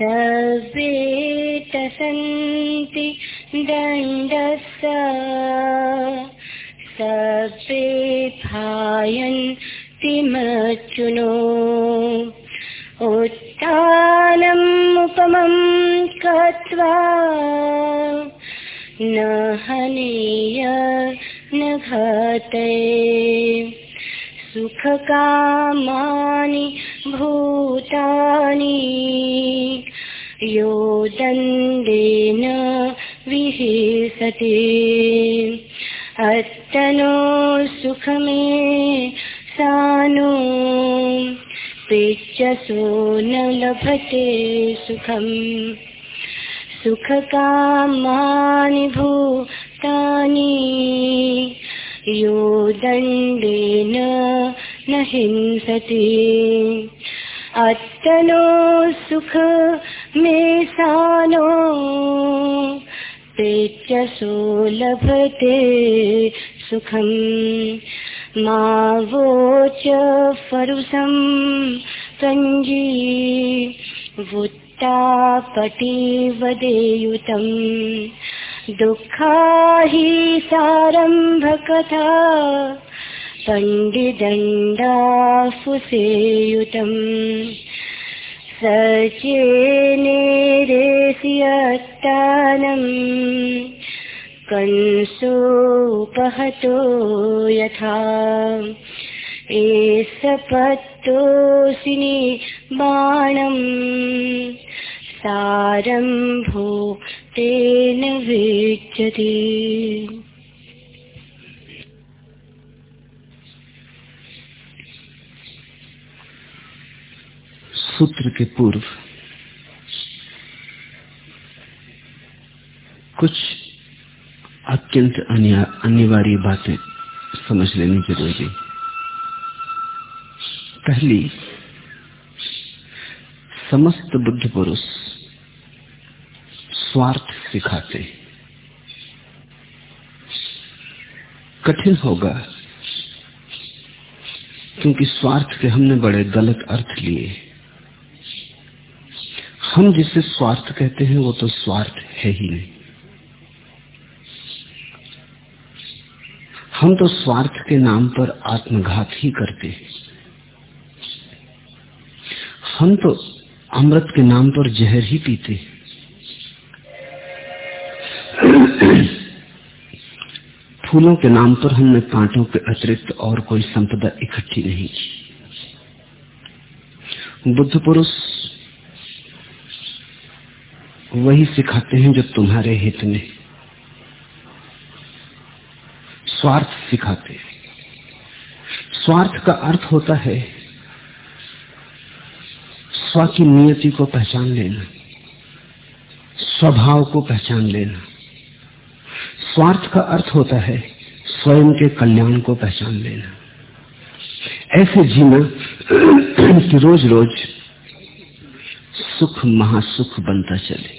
सर्वे सन्ति दण्डस्य सर्वे भायन्ति मृत्युनो उत्थानमुपमं कृत्वा न हनीय न घटे सुखकामानि भूतानि यो दण्डेन विहिसति। अत्तनो सुखमे सानो पेचसो न लभते सुखम्। सुखकामानि भूतानि, यो दण्डेन न हिंसति। अत्तनो सुख मे सानो पेचसो लभते सुखम्। मा वोच फरुसं कञ्जी वुत्तापटिवदेयुतम्। दुःखा हि सारम्भकथा पण्डिदण्डाफुसेयुतम् सचेनेरेस्यत्तानम् कंसोपहतो यथा। एषपत्तोऽसिनि बाणम् सारम्भो तेन विच्यते सूत्र के पूर्व कुछ अत्यंत अनिवार्य बातें समझ लेनी ज़रूरी पहली, समस्त बुद्ध पुरुष स्वार्थ सिखाते। कठिन होगा, क्योंकि स्वार्थ के हमने बड़े गलत अर्थ लिए। हम जिसे स्वार्थ कहते हैं, वो तो स्वार्थ है ही नहीं। हम तो स्वार्थ के नाम पर आत्मघात ही करते हैं। हम तो अमृत के नाम पर जहर ही पीते फूलों के नाम पर हमने कांटों के अतिरिक्त और कोई संपदा इकट्ठी नहीं की। बुद्ध पुरुष वही सिखाते हैं जो तुम्हारे हित में। स्वार्थ सिखाते हैं। स्वार्थ का अर्थ होता है स्व की नियति को पहचान लेना, स्वभाव को पहचान लेना। स्वार्थ का अर्थ होता है स्वयं के कल्याण को पहचान लेना। ऐसे जीना कि रोज रोज सुख, महासुख बनता चले।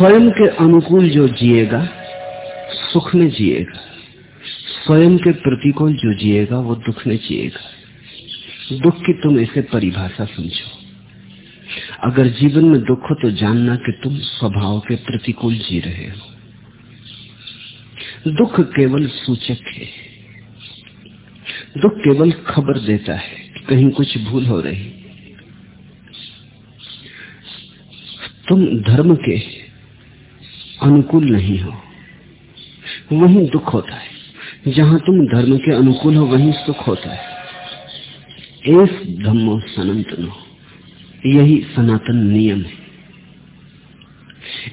स्वयं के अनुकूल जो जिएगा, सुख में जिएगा। स्वयं के प्रतिकूल जो जिएगा, वो दुख में जिएगा। दुख की तुम इसे परिभाषा समझो। अगर जीवन में दुख हो तो जानना कि तुम स्वभाव के प्रतिकूल जी रहे हो। दुख केवल सूचक है। दुख केवल खबर देता है कहीं कुछ भूल हो रही। तुम धर्म के अनुकूल नहीं हो। वहीं दुख होता है। जहाँ तुम धर्म के अनुकूल हो, वहीं सुख होता है। एस धम्मो सनातनो यही सनातन नियम है।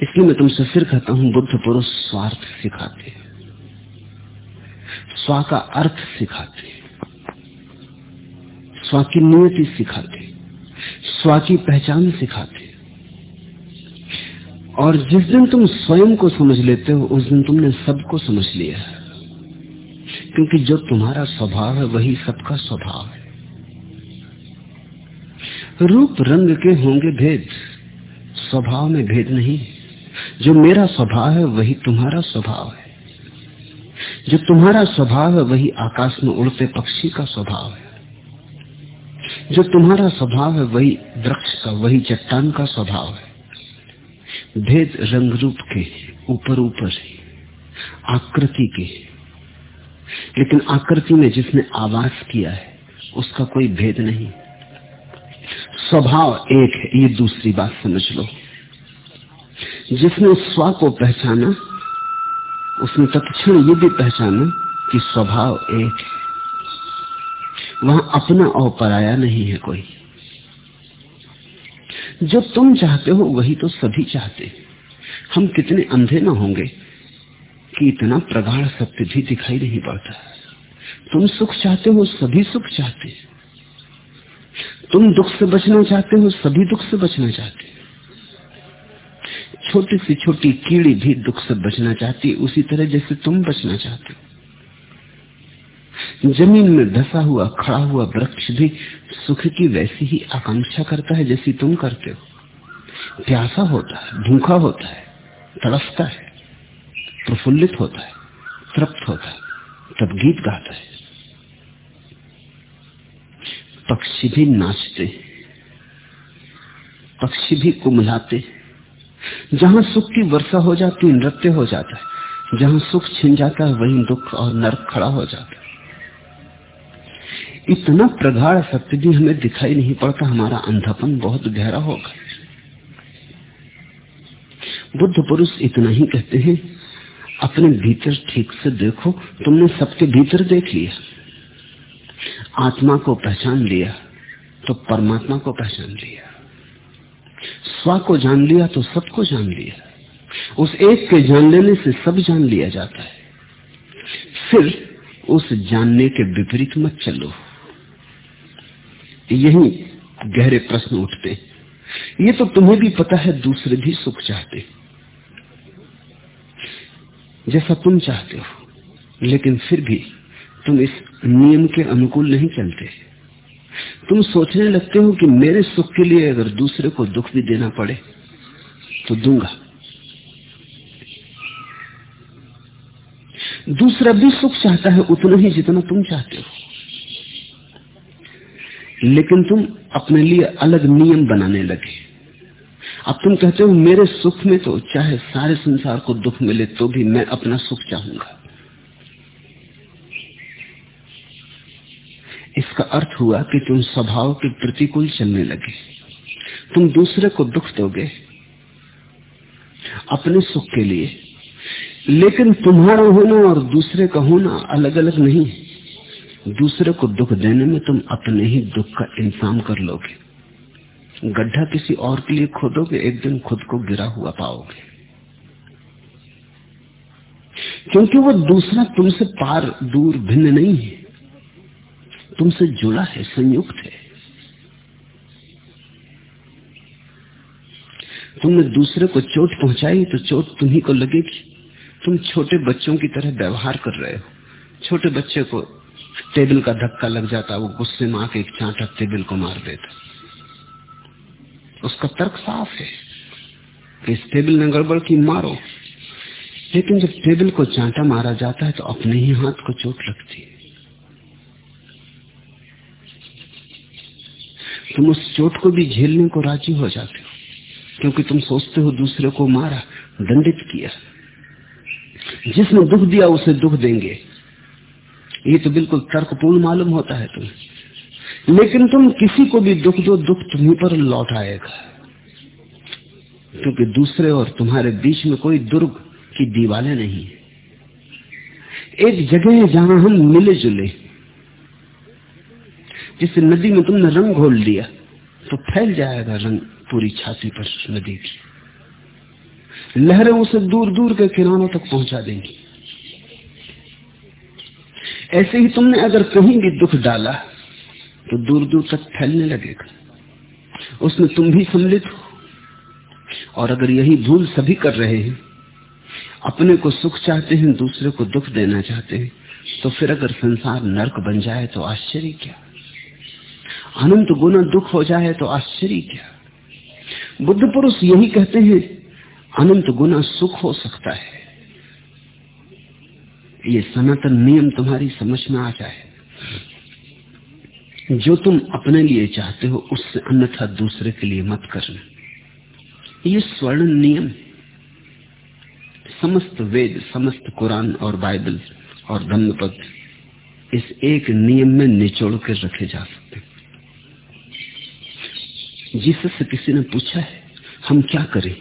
इसलिए मैं तुमसे फिर कहता हूँ, बुद्ध पुरुष स्वार्थ सिखाते स्वा का अर्थ सिखाते स्वा की नियति सिखाते स्वा की पहचान सिखाते और जिस दिन तुम स्वयं को समझ लेते हो, उस दिन तुमने सबको समझ लिया। क्योंकि जो तुम्हारा स्वभाव है, वही सबका स्वभाव है। रूप रंग के होंगे भेद, स्वभाव में भेद नहीं। जो मेरा स्वभाव है, वही तुम्हारा स्वभाव है। जो तुम्हारा स्वभाव है, वही आकाश में उड़ते पक्षी का स्वभाव है। जो तुम्हारा स्वभाव है, वही वृक्ष का, वही चट्टान का स्वभाव है। भेद रंग रूप के, ऊपर ऊपर आकृति के। लेकिन आकृति में जिसने आवास किया है, उसका कोई भेद नहीं। स्वभाव एक है, ये दूसरी बात समझ लो। जिसने स्व को पहचाना, उसने तत्क्षण ये भी पहचाना कि स्वभाव एक है। वहाँ अपना और पराया नहीं है कोई। जो तुम चाहते हो, वही तो सभी चाहते। हम कितने अंधे ना होंगे कि इतना प्रगाढ़ सत्य भी दिखाई नहीं पड़ता। तुम सुख चाहते हो, सभी सुख चाहते। तुम दुख से बचना चाहते हो, सभी दुख से बचना चाहते। छोटी सी छोटी कीड़ी भी दुख से बचना चाहती, उसी तरह जैसे तुम बचना चाहते हो। ज़मीन में धसा हुआ, खड़ा हुआ वृक्ष भी सुख की वैसी ही आकांक्षा करता है जैसी तुम करते हो। प्यासा होता है, भूखा होता है, तड़फता है, प्रफुल्लित होता है, तृप्त होता है, तब गीत गाता है। पक्षी भी नाचते पक्षी भी कुमलाते जहाँ सुख की वर्षा हो जाती, नृत्य हो जाता है। जहाँ सुख छिन जाता है, वहीं दुख और नर्क खड़ा हो जाता है। इतना प्रगाढ़ सत्य भी हमें दिखाई नहीं पड़ता, हमारा अंधापन बहुत गहरा होगा। बुद्ध पुरुष इतना ही कहते हैं, अपने भीतर ठीक से देखो, तुमने सबके भीतर देख लिया। आत्मा को पहचान लिया तो परमात्मा को पहचान लिया। स्व को जान लिया तो सबको जान लिया। उस एक के जान लेने से सब जान लिया जाता है। फिर उस जानने के विपरीत मत चलो। यही गहरे प्रश्न उठते। ये तो तुम्हें भी पता है, दूसरे भी सुख चाहते। जैसा तुम चाहते हो, लेकिन फिर भी तुम इस नियम के अनुकूल नहीं चलते। तुम सोचने लगते हो कि मेरे सुख के लिए अगर दूसरे को दुख भी देना पड़े तो दूँगा। दूसरा भी सुख चाहता है उतना ही जितना तुम चाहते हो। लेकिन तुम अपने लिए अलग नियम बनाने लगे। अब तुम कहते हो, मेरे सुख में तो चाहे सारे संसार को दुख मिले तो भी मैं अपना सुख चाहूँगा। इसका अर्थ हुआ कि तुम स्वभाव के प्रतिकूल चलने लगे। तुम दूसरे को दुख दोगे, अपने सुख के लिए। लेकिन तुम्हारा होना और दूसरे का होना अलग अलग नहीं है। दूसरे को दुख देने में तुम अपने ही दुख का इंतज़ाम कर लोगे। गड्ढा किसी और के लिए खोदोगे, एक दिन खुद को गिरा हुआ पाओगे। क्योंकि वो दूसरा तुमसे पार दूर भिन्न नहीं है। तुमसे जुड़ा है, संयुक्त है। तुमने दूसरे को चोट पहुंचाई तो चोट तुम्ही को लगेगी। तुम छोटे बच्चों की तरह व्यवहार कर रहे हो। छोटे बच्चे को टेबल का धक्का लग जाता, वो गुस्से में आके एक चांटा टेबल को मार देता। उसका तर्क साफ़ है कि इस टेबल ने गड़बड़ की, मारो। लेकिन जब टेबल को चांटा मारा जाता है तो अपने ही हाथ को चोट लगती है। तुम उस चोट को भी झेलने को राज़ी हो जाते हो, क्योंकि तुम सोचते हो दूसरे को मारा, दंडित किया। जिसने दुख दिया, उसे दुख देंगे। ये तो बिल्कुल तर्कपूर्ण मालूम होता है तुम्हें। लेकिन तुम किसी को भी दुख दो दुख तुम्हें पर लौट आएगा क्योंकि दूसरे और तुम्हारे बीच में कोई दुर्ग की दीवारें नहीं एक जगह है जहाँ हम मिले जुले जिस नदी में तुमने रंग घोल दिया तो फैल जाएगा रंग पूरी छाती पर नदी की। लहरें उसे दूर दूर के किनारों तक पहुँचा देंगी। ऐसे ही तुमने अगर कहीं भी दुख डाला तो दूर दूर तक फैलने लगेगा। उसमें तुम भी सम्मिलित हो। और अगर यही भूल सभी कर रहे हैं, अपने को सुख चाहते हैं, दूसरे को दुख देना चाहते हैं तो फिर अगर संसार नरक बन जाए तो आश्चर्य क्या? अनंत गुना दुख हो जाए तो आश्चर्य क्या? बुद्ध पुरुष यही कहते हैं, अनंत गुना सुख हो सकता है। ये सनातन नियम तुम्हारी समझ में आ जाए। जो तुम अपने लिए चाहते हो, उससे अन्यथा दूसरे के लिए मत करना। ये स्वर्ण नियम समस्त वेद, समस्त कुरान और बाइबल और धम्मपद इस एक नियम में निचोड़ कर रखे जा सकते जिससे किसी ने पूछा है, हम क्या करें?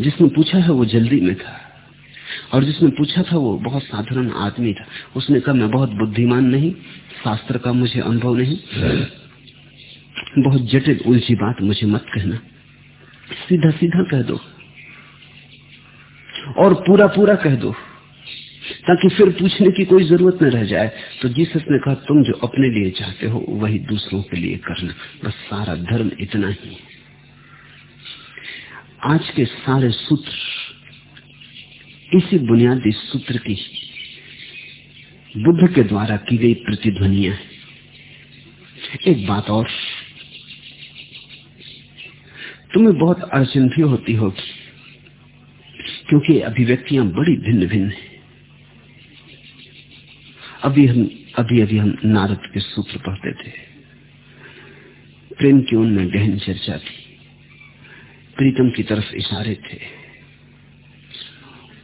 जिसने पूछा है, वो जल्दी में था। और जिसने पूछा था वो बहुत साधारण आदमी था। उसने कहा, मैं बहुत बुद्धिमान नहीं, शास्त्र का मुझे अनुभव नहीं। बहुत जटिल उलझी बात मुझे मत कहना। सीधा सीधा कह दो। और पूरा पूरा कह दो, ताकि फिर पूछने की कोई ज़रूरत न रह जाए। तो जीसस ने कहा, तुम जो अपने लिए चाहते हो, वही दूसरों के लिए करना। बस सारा धर्म इतना ही आज के सारे सूत्र इसी बुनियादी सूत्र की बुद्ध के द्वारा की गई प्रतिध्वनिया है। एक बात और। तुम्हें बहुत अड़चन भी होती होगी, क्योंकि अभिव्यक्तियाँ बड़ी भिन्न भिन्न है। अभी हम, अभी अभी हम नारद के सूत्र पढ़ते थे। प्रेम की उनमें गहन चर्चा थी। प्रीतम की तरफ़ इशारे थे।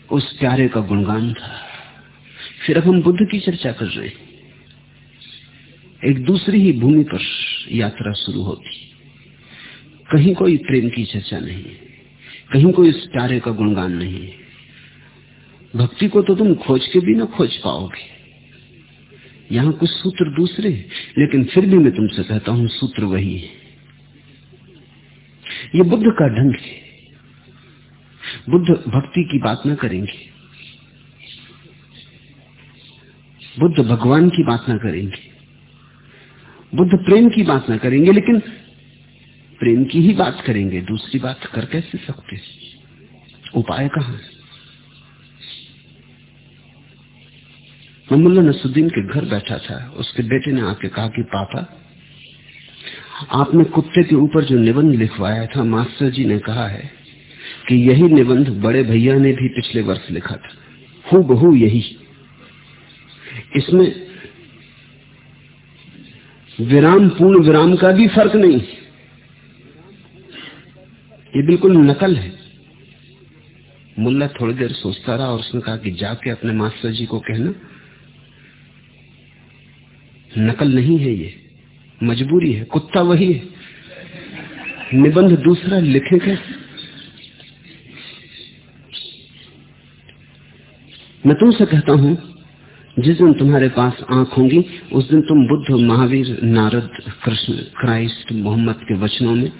उस प्यारे का गुणगान था। फिर अब हम बुद्ध की चर्चा कर रहे हैं। एक दूसरी ही भूमि पर यात्रा शुरू होती। कहीं कोई प्रेम की चर्चा नहीं, कहीं कोई इस प्यारे का गुणगान नहीं। भक्ति को तो तुम खोज के भी ना खोज पाओगे। यहाँ कुछ सूत्र दूसरे लेकिन फिर भी मैं तुमसे कहता हूँ, सूत्र वही है। ये बुद्ध का ढंग है। बुद्ध भक्ति की बात ना करेंगे। बुद्ध भगवान की बात ना करेंगे। बुद्ध प्रेम की बात ना करेंगे, लेकिन प्रेम की ही बात करेंगे। दूसरी बात कर कैसे सकते उपाय कहाँ मुल्ला नसुद्दीन के घर बैठा था। उसके बेटे ने आके कहा कि, पापा, आपने कुत्ते के ऊपर जो निबंध लिखवाया था, मास्टर जी ने कहा है कि यही निबंध बड़े भैया ने भी पिछले वर्ष लिखा था। हु बहू यही। इसमें विराम, पूर्ण विराम का भी फ़र्क नहीं। ये बिल्कुल नकल है। मुल्ला थोड़ी देर सोचता रहा और उसने कहा कि जाके अपने मास्टर जी को कहना। नकल नहीं है ये। मजबूरी है। कुत्ता वही है। निबंध दूसरा लिखे कैसे? मैं तुमसे कहता हूँ, जिस दिन तुम्हारे पास आँख होंगी, उस दिन तुम बुद्ध, महावीर, नारद, कृष्ण, क्राइस्ट, मोहम्मद के वचनों में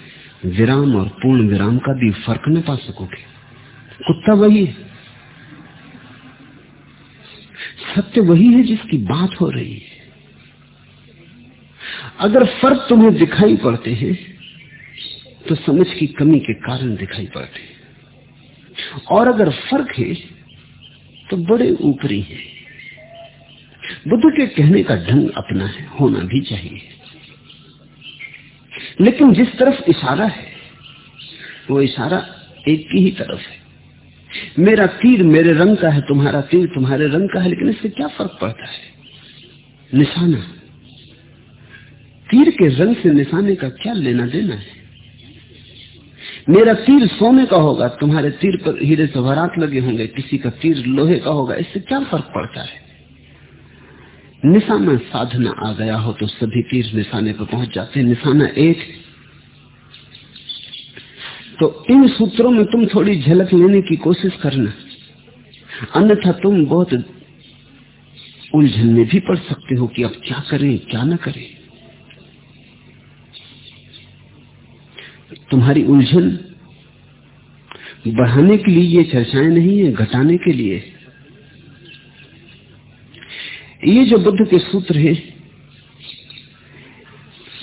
विराम और पूर्ण विराम का भी फ़र्क न पा सकोगे। कुत्ता वही है। सत्य वही है जिसकी बात हो रही है। अगर फ़र्क तुम्हें दिखाई पड़ते हैं तो समझ की कमी के कारण दिखाई पड़ते हैं। और अगर फ़र्क है तो बड़े ऊपरी है। बुद्ध के कहने का ढंग अपना है, होना भी चाहिए। लेकिन जिस तरफ़ इशारा है, वो इशारा एक की ही तरफ़ है। मेरा तीर मेरे रंग का है, तुम्हारा तीर तुम्हारे रंग का है, लेकिन इससे क्या फ़र्क पड़ता है? निशाना। तीर के रंग से निशाने का क्या लेना देना है? मेरा तीर सोने का होगा, तुम्हारे तीर पर हीरे सवारात लगे होंगे, किसी का तीर लोहे का होगा, इससे क्या फ़र्क पड़ता है? निशाना साधना आ गया हो तो सभी तीर निशाने पर पहुँच जाते हैं। निशाना एक। तो इन सूत्रों में तुम थोड़ी झलक लेने की कोशिश करना। अन्यथा तुम बहुत उलझन में भी पड़ सकते हो कि अब क्या करें, क्या ना करें। तुम्हारी उलझन। बढ़ाने के लिए ये चर्चाएँ नहीं है, घटाने के लिए। ये जो बुद्ध के सूत्र है,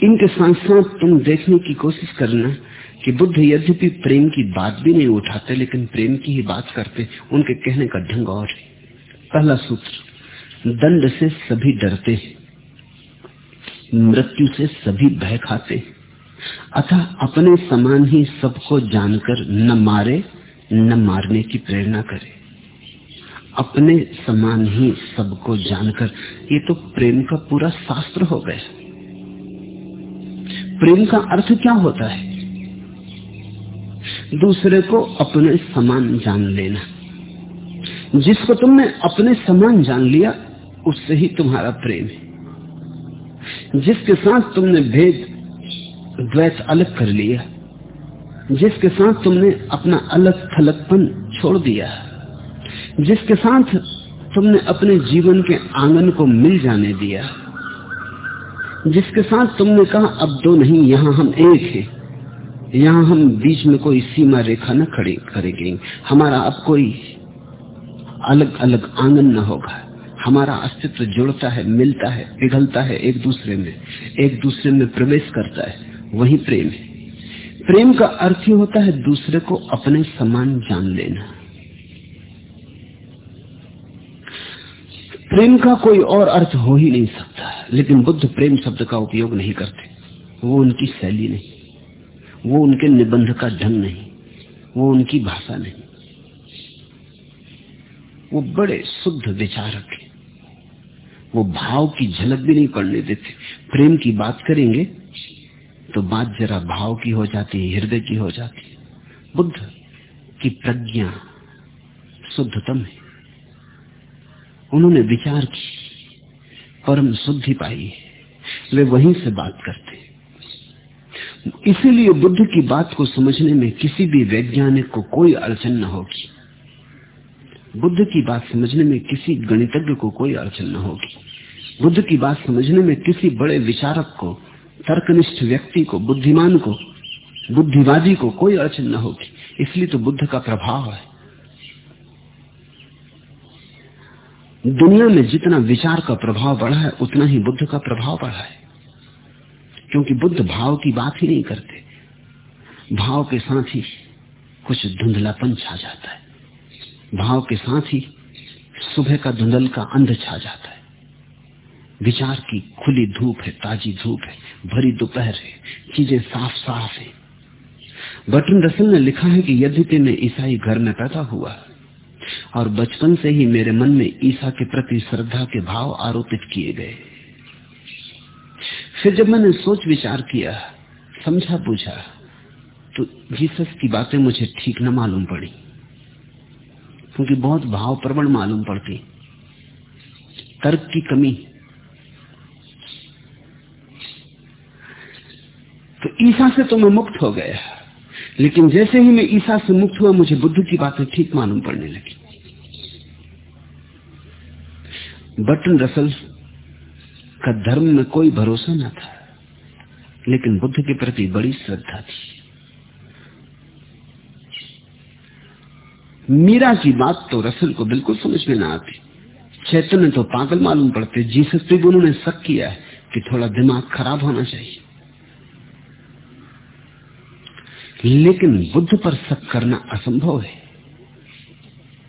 इनके साथ साथ तुम देखने की कोशिश करना कि बुद्ध यद्यपि प्रेम की बात भी नहीं उठाते, लेकिन प्रेम की ही बात करते, उनके कहने का ढंग और है। पहला सूत्र, दंड से सभी डरते मृत्यु से सभी भय खाते हैं। अतः अपने समान ही सबको जानकर न मारे, न मारने की प्रेरणा करे। अपने समान ही सबको जानकर, ये तो प्रेम का पूरा शास्त्र हो गया। प्रेम का अर्थ क्या होता है? दूसरे को अपने समान जान लेना। जिसको तुमने अपने समान जान लिया, उससे ही तुम्हारा प्रेम है। जिसके साथ तुमने भेद द्वैत अलग कर लिया जिसके साथ तुमने अपना अलग थलगपन छोड़ दिया। जिसके साथ तुमने अपने जीवन के आँगन को मिल जाने दिया। जिसके साथ तुमने कहा, अब दो नहीं, यहाँ हम एक हैं। यहाँ हम बीच में कोई सीमा रेखा न खड़ी करेंगे। हमारा अब कोई अलग अलग आँगन न होगा। हमारा अस्तित्व जुड़ता है, मिलता है, पिघलता है एक दूसरे में। एक दूसरे में प्रवेश करता है। वही प्रेम। है प्रेम का अर्थ ही होता है दूसरे को अपने समान जान लेना। प्रेम का कोई और अर्थ हो ही नहीं सकता, लेकिन बुद्ध प्रेम शब्द का उपयोग नहीं करते। वो उनकी शैली नहीं, वो उनके निबंध का ढंग नहीं, वो उनकी भाषा नहीं। वो बड़े शुद्ध विचारक वो भाव की झलक भी नहीं पड़ने देते। प्रेम की बात करेंगे तो बात जरा भाव की हो जाती है, हृदय की हो जाती है। बुद्ध की प्रज्ञा शुद्धतम है। उन्होंने विचार की, परम शुद्धि पाई है। वे वहीं से बात करते इसीलिए बुद्ध की बात को समझने में किसी भी वैज्ञानिक को कोई अड़चन न होगी। बुद्ध की बात समझने में किसी गणितज्ञ को कोई अड़चन न होगी। बुद्ध की बात समझने में किसी बड़े विचारक को तर्कनिष्ठ व्यक्ति को, बुद्धिमान को, बुद्धिवादी को कोई अड़चन न होगी। इसलिए तो बुद्ध का प्रभाव है। दुनिया में जितना विचार का प्रभाव बढ़ा है, उतना ही बुद्ध का प्रभाव बढ़ा है। क्योंकि बुद्ध भाव की बात ही नहीं करते। भाव के साथ ही कुछ धुंधलापन छा जाता है। भाव के साथ ही सुबह का धुंधल का अंध छा जाता है। विचार की खुली धूप है, ताजी धूप है, भरी दोपहर है, चीज़ें साफ़ साफ़ है। बटन रसल ने लिखा है कि यद्यपि मैं ईसाई घर में पैदा हुआ और बचपन से ही मेरे मन में ईसा के प्रति श्रद्धा के भाव आरोपित किए गए। फिर जब मैंने सोच विचार किया, समझा पूछा तो जीसस की बातें मुझे ठीक न मालूम पड़ी, क्योंकि बहुत भाव प्रवण मालूम पड़ती। तर्क की कमी तो ईसा से तो मैं मुक्त हो गया। लेकिन जैसे ही मैं ईसा से मुक्त हुआ, मुझे बुद्ध की बातें ठीक मालूम पड़ने लगी। बटन रसल का धर्म में कोई भरोसा न था, लेकिन बुद्ध के प्रति बड़ी श्रद्धा थी। मीरा की बात तो रसल को बिल्कुल समझ में ना आती। चैतन्य तो पागल मालूम पड़ते। जीसस पे भी उन्होंने शक किया है कि थोड़ा दिमाग खराब होना चाहिए। लेकिन बुद्ध पर शक करना असंभव है।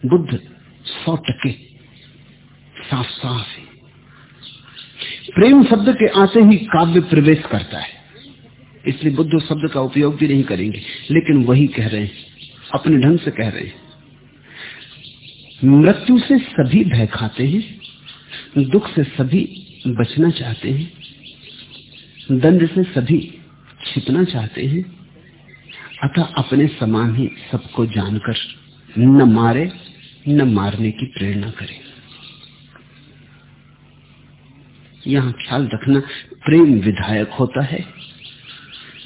बुद्ध सौ टके साफ़ साफ़ है। प्रेम शब्द के आते ही काव्य प्रवेश करता है। इसलिए बुद्ध शब्द का उपयोग भी नहीं करेंगे, लेकिन वही कह रहे हैं, अपने ढंग से कह रहे हैं। मृत्यु से सभी भय खाते हैं, दुख से सभी बचना चाहते हैं, दंड से सभी छिपना चाहते हैं अतः अपने समान ही सबको जानकर न मारे, न मारने की प्रेरणा करे। यहाँ ख्याल रखना, प्रेम विधायक होता है,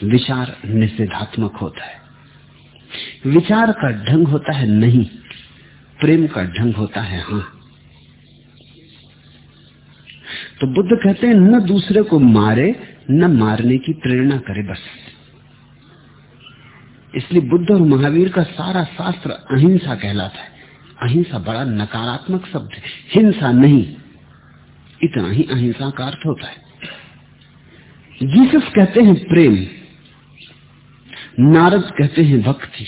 विचार निषेधात्मक होता है। विचार का ढंग होता है नहीं, प्रेम का ढंग होता है हाँ। तो बुद्ध कहते हैं, न दूसरे को मारे, न मारने की प्रेरणा करे बस। इसलिए बुद्ध और महावीर का सारा शास्त्र अहिंसा कहलाता है। अहिंसा बड़ा नकारात्मक शब्द है। हिंसा नहीं, इतना ही अहिंसा का अर्थ होता है। जीसस कहते हैं प्रेम, नारद कहते हैं भक्ति,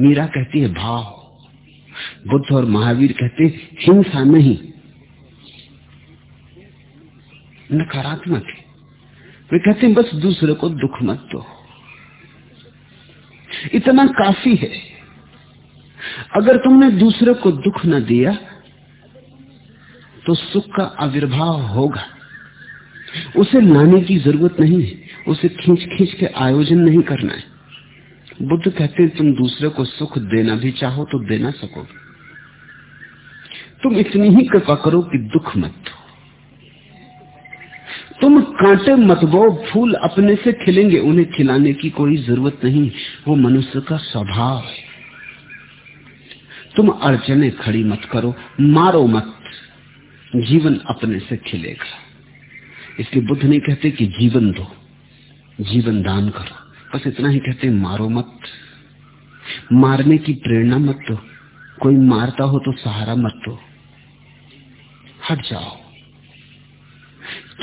मीरा कहती है भाव, बुद्ध और महावीर कहते हिंसा नहीं। नकारात्मक है। वे कहते हैं, बस दूसरे को दुख मत दो। इतना काफ़ी है। अगर तुमने दूसरे को दुख न दिया तो सुख का आविर्भाव होगा। उसे लाने की ज़रूरत नहीं है। उसे खींच खींच के आयोजन नहीं करना है। बुद्ध कहते हैं, तुम दूसरे को सुख देना भी चाहो तो देना सकोगे। तुम इतनी ही कृपा करो कि दुख मत तुम कांटे मत बो, फूल अपने से खिलेंगे, उन्हें खिलाने की कोई ज़रूरत नहीं। वो मनुष्य का स्वभाव है। तुम अड़चने खड़ी मत करो, मारो मत। जीवन अपने से खिलेगा। इसलिए बुद्ध नहीं कहते कि जीवन दो, जीवन दान करो। बस इतना ही कहते, मारो मत। मारने की प्रेरणा मत दो। कोई मारता हो तो सहारा मत दो। हट जाओ।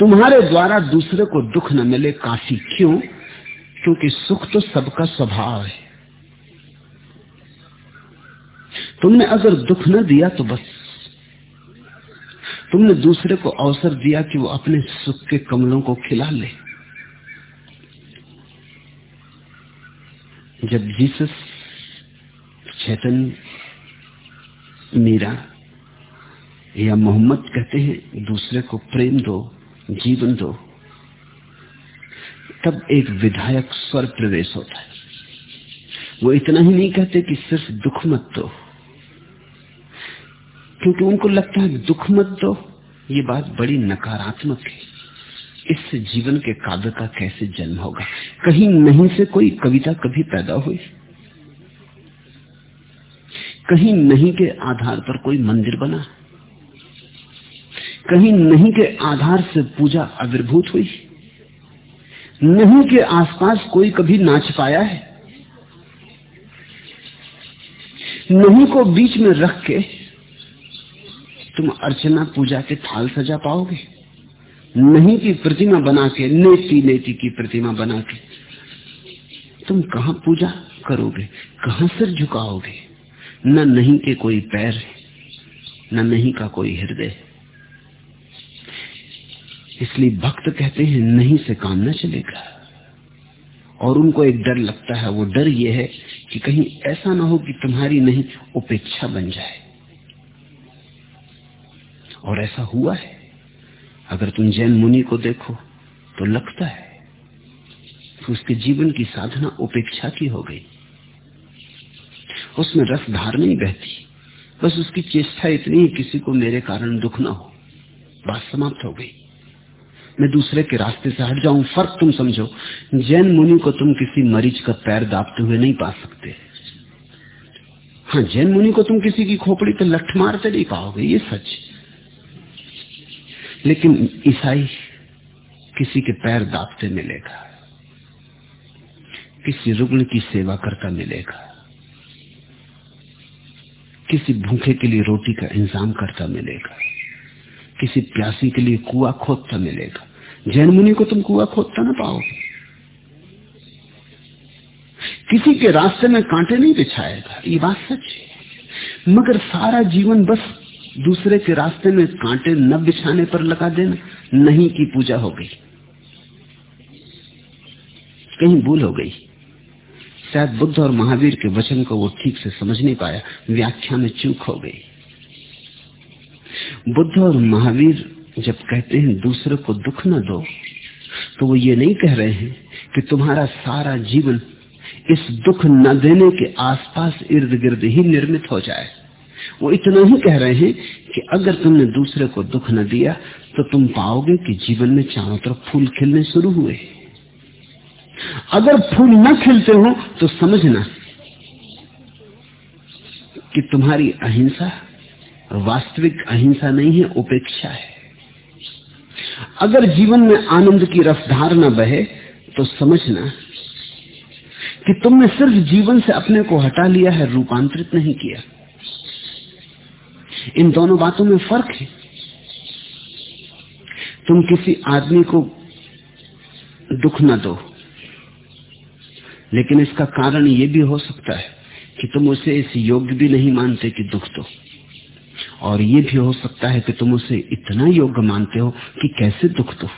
तुम्हारे द्वारा दूसरे को दुख न मिले काफ़ी क्यों? क्योंकि सुख तो सबका स्वभाव है। तुमने अगर दुख न दिया तो बस। तुमने दूसरे को अवसर दिया कि वो अपने सुख के कमलों को खिला ले। जब जीसस चैतन्य मीरा या मोहम्मद कहते हैं, दूसरे को प्रेम दो जीवन दो। तब एक विधायक स्वर प्रवेश होता है। वो इतना ही नहीं कहते कि सिर्फ़ दुख मत दो। क्योंकि उनको लगता है दुख मत दो, ये बात बड़ी नकारात्मक है। इससे जीवन के काव्य का कैसे जन्म होगा? कहीं नहीं से कोई कविता कभी पैदा हुई? कहीं नहीं के आधार पर कोई मंदिर बना? कहीं नहीं के आधार से पूजा आविर्भूत हुई। नहीं के आसपास कोई कभी नाच पाया है। नहीं को बीच में रख के तुम अर्चना पूजा के थाल सजा पाओगे। नहीं की प्रतिमा बना के, नेति नेति की प्रतिमा बना के तुम कहा पूजा करोगे, कहा सिर झुकाओगे? न नहीं के कोई पैर न नहीं का कोई हृदय। इसलिए भक्त कहते हैं, नहीं से काम न चलेगा। और उनको एक डर लगता है, वो डर ये है कि कहीं ऐसा ना हो कि तुम्हारी नहीं, उपेक्षा बन जाए। और ऐसा हुआ है। अगर तुम जैन मुनि को देखो तो लगता है कि उसके जीवन की साधना उपेक्षा की हो गई। उसमें रस धार नहीं बहती। बस उसकी चेष्टा इतनी किसी को मेरे कारण दुख ना हो। बात समाप्त हो गई। मैं दूसरे के रास्ते से हट जाऊँ, फ़र्क तुम समझो। जैन मुनि को तुम किसी मरीज़ का पैर दाबते हुए नहीं पा सकते। हाँ जैन मुनि को तुम किसी की खोपड़ी पे लठ मारते नहीं पाओगे, ये सच। लेकिन ईसाई किसी के पैर दाबते मिलेगा। किसी रुग्ण की सेवा करता मिलेगा। किसी भूखे के लिए रोटी का इंतज़ाम करता मिलेगा। किसी प्यासी के लिए कुआ खोदता मिलेगा। जैन मुनि को तुम कुआ खोदता ना पाओगे किसी के रास्ते में कांटे नहीं बिछाएगा ये बात सच है। मगर सारा जीवन बस दूसरे के रास्ते में कांटे न बिछाने पर लगा देना, नहीं की पूजा हो गई। कहीं भूल हो गई। शायद बुद्ध और महावीर के वचन को वो ठीक से समझ नहीं पाया, व्याख्या में चूक हो गई। बुद्ध और महावीर जब कहते हैं दूसरे को दुख न दो तो वो ये नहीं कह रहे हैं कि तुम्हारा सारा जीवन इस दुख न देने के आसपास इर्द गिर्द ही निर्मित हो जाए। वो इतना ही कह रहे हैं कि अगर तुमने दूसरे को दुख न दिया तो तुम पाओगे कि जीवन में चारों तरफ़ फूल खिलने शुरू हुए। अगर फूल न खिलते हो तो समझना कि तुम्हारी अहिंसा वास्तविक अहिंसा नहीं है, उपेक्षा है। अगर जीवन में आनंद की रफ्तार न बहे तो समझना कि तुमने सिर्फ़ जीवन से अपने को हटा लिया है, रूपांतरित नहीं किया। इन दोनों बातों में फ़र्क है। तुम किसी आदमी को दुख न दो, लेकिन इसका कारण यह भी हो सकता है कि तुम उसे इस योग्य भी नहीं मानते कि दुख दो। और ये भी हो सकता है कि तुम उसे इतना योग्य मानते हो कि कैसे दुख दो।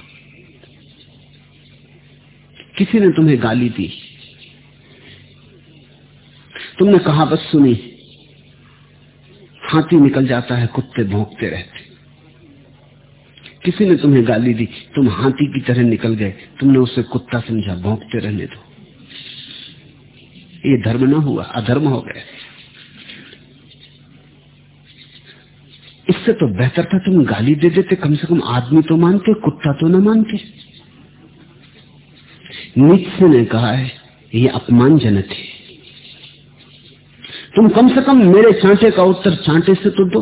किसी ने तुम्हें गाली दी। तुमने कहा, बस सुनी, हाथी निकल जाता है, कुत्ते भोंकते रहते किसी ने तुम्हें गाली दी, तुम हाथी की तरह निकल गए, तुमने उसे कुत्ता समझा, भोंकते रहने दो। ये धर्म ना हुआ, अधर्म हो गया। इससे तो बेहतर था तुम गाली दे देते, कम से कम आदमी तो मानते, कुत्ता तो ना मानते। नीचे ने कहा है, ये अपमानजनक है। तुम कम से कम मेरे चांटे का उत्तर चांटे से तो दो।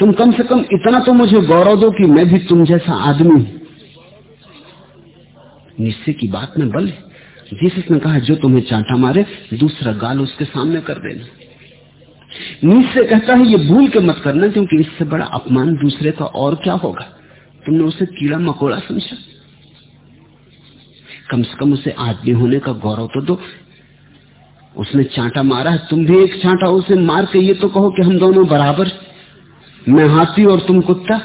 तुम कम से कम इतना तो मुझे गौरव दो कि मैं भी तुम जैसा आदमी हूँ। निश्चय की बात में बल जीसस ने कहा, जो तुम्हें चांटा मारे, दूसरा गाल उसके सामने कर देना। निश्चय कहता है, ये भूल के मत करना क्योंकि इससे बड़ा अपमान दूसरे का और क्या होगा? तुमने उसे कीड़ा मकोड़ा समझा? कम से कम उसे आदमी होने का गौरव तो दो। उसने चांटा मारा है, तुम भी एक चांटा उसे मार के ये तो कहो कि हम दोनों बराबर मैं हाथी और तुम कुत्ता।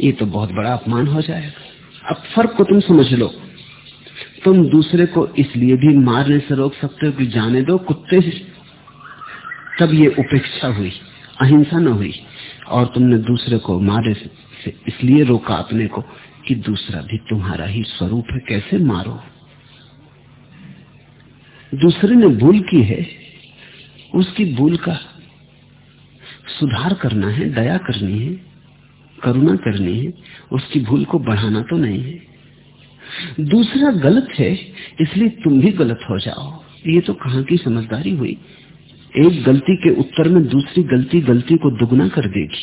ये तो बहुत बड़ा अपमान हो जाएगा। अब फ़र्क को तुम समझ लो। तुम दूसरे को इसलिए भी मारने से रोक सकते हो कि जाने दो, कुत्ते तब ये उपेक्षा हुई, अहिंसा न हुई, और तुमने दूसरे को मारे से इसलिए रोका अपने को कि दूसरा भी तुम्हारा ही स्वरूप है, कैसे मारो? दूसरे ने भूल की है, उसकी भूल का सुधार करना है, दया करनी है, करुणा करनी है, उसकी भूल को बढ़ाना तो नहीं है। दूसरा गलत है, इसलिए तुम भी गलत हो जाओ। ये तो कहाँ की समझदारी हुई? एक गलती के उत्तर में दूसरी गलती गलती को दुगना कर देगी।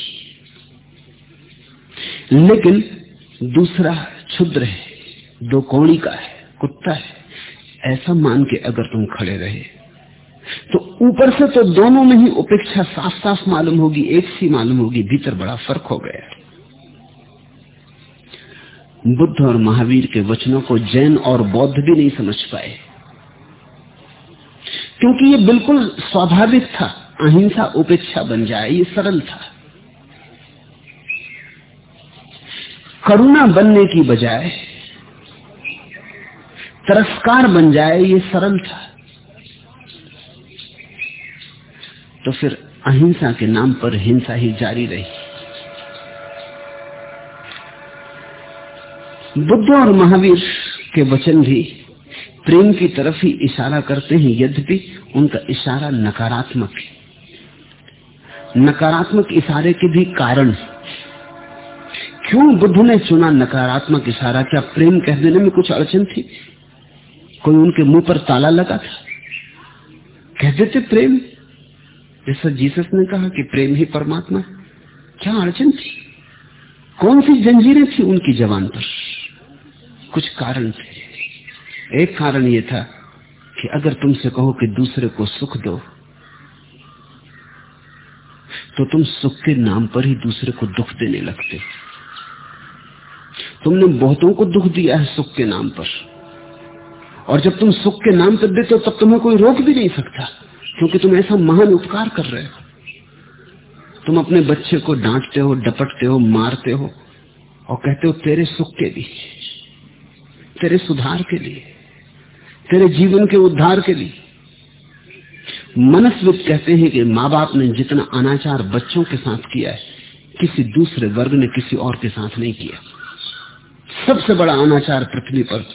लेकिन दूसरा क्षुद्र है, दो कौड़ी का है, कुत्ता है, ऐसा मान के अगर तुम खड़े रहे तो ऊपर से तो दोनों में ही उपेक्षा साफ़ साफ़ मालूम होगी, एक सी मालूम होगी, भीतर बड़ा फ़र्क हो गया। बुद्ध और महावीर के वचनों को जैन और बौद्ध भी नहीं समझ पाए। क्योंकि ये बिल्कुल स्वाभाविक था, अहिंसा उपेक्षा बन जाए, ये सरल था। करुणा बनने की बजाय, तिरस्कार बन जाए, ये सरल था। तो फिर अहिंसा के नाम पर हिंसा ही जारी रही। बुद्ध और महावीर के वचन भी प्रेम की तरफ़ ही इशारा करते हैं, यद्यपि उनका इशारा नकारात्मक है। नकारात्मक इशारे के भी कारण क्यों बुद्ध ने चुना नकारात्मक इशारा? क्या प्रेम कह देने में कुछ अड़चन थी? कोई उनके मुँह पर ताला लगा था? कह देते प्रेम। जैसा जीसस ने कहा कि प्रेम ही परमात्मा क्या अड़चन थी? कौन सी जंजीरें थी उनकी जवान पर? कुछ कारण थे। एक कारण यह था कि अगर तुमसे कहो कि दूसरे को सुख दो तो तुम सुख के नाम पर ही दूसरे को दुख देने लगते। तुमने बहुतों को दुख दिया है सुख के नाम पर। और जब तुम सुख के नाम पर देते हो, तब तुम्हें कोई रोक भी नहीं सकता, क्योंकि तुम ऐसा महान उपकार कर रहे हो। तुम अपने बच्चे को डांटते हो, डपटते हो, मारते हो, और कहते हो, तेरे सुख के लिए, तेरे सुधार के लिए तेरे जीवन के उद्धार के लिए। मनस्वित कहते हैं कि माँ बाप ने जितना अनाचार बच्चों के साथ किया है, किसी दूसरे वर्ग ने किसी और के साथ नहीं किया। सबसे बड़ा अनाचार पृथ्वी पर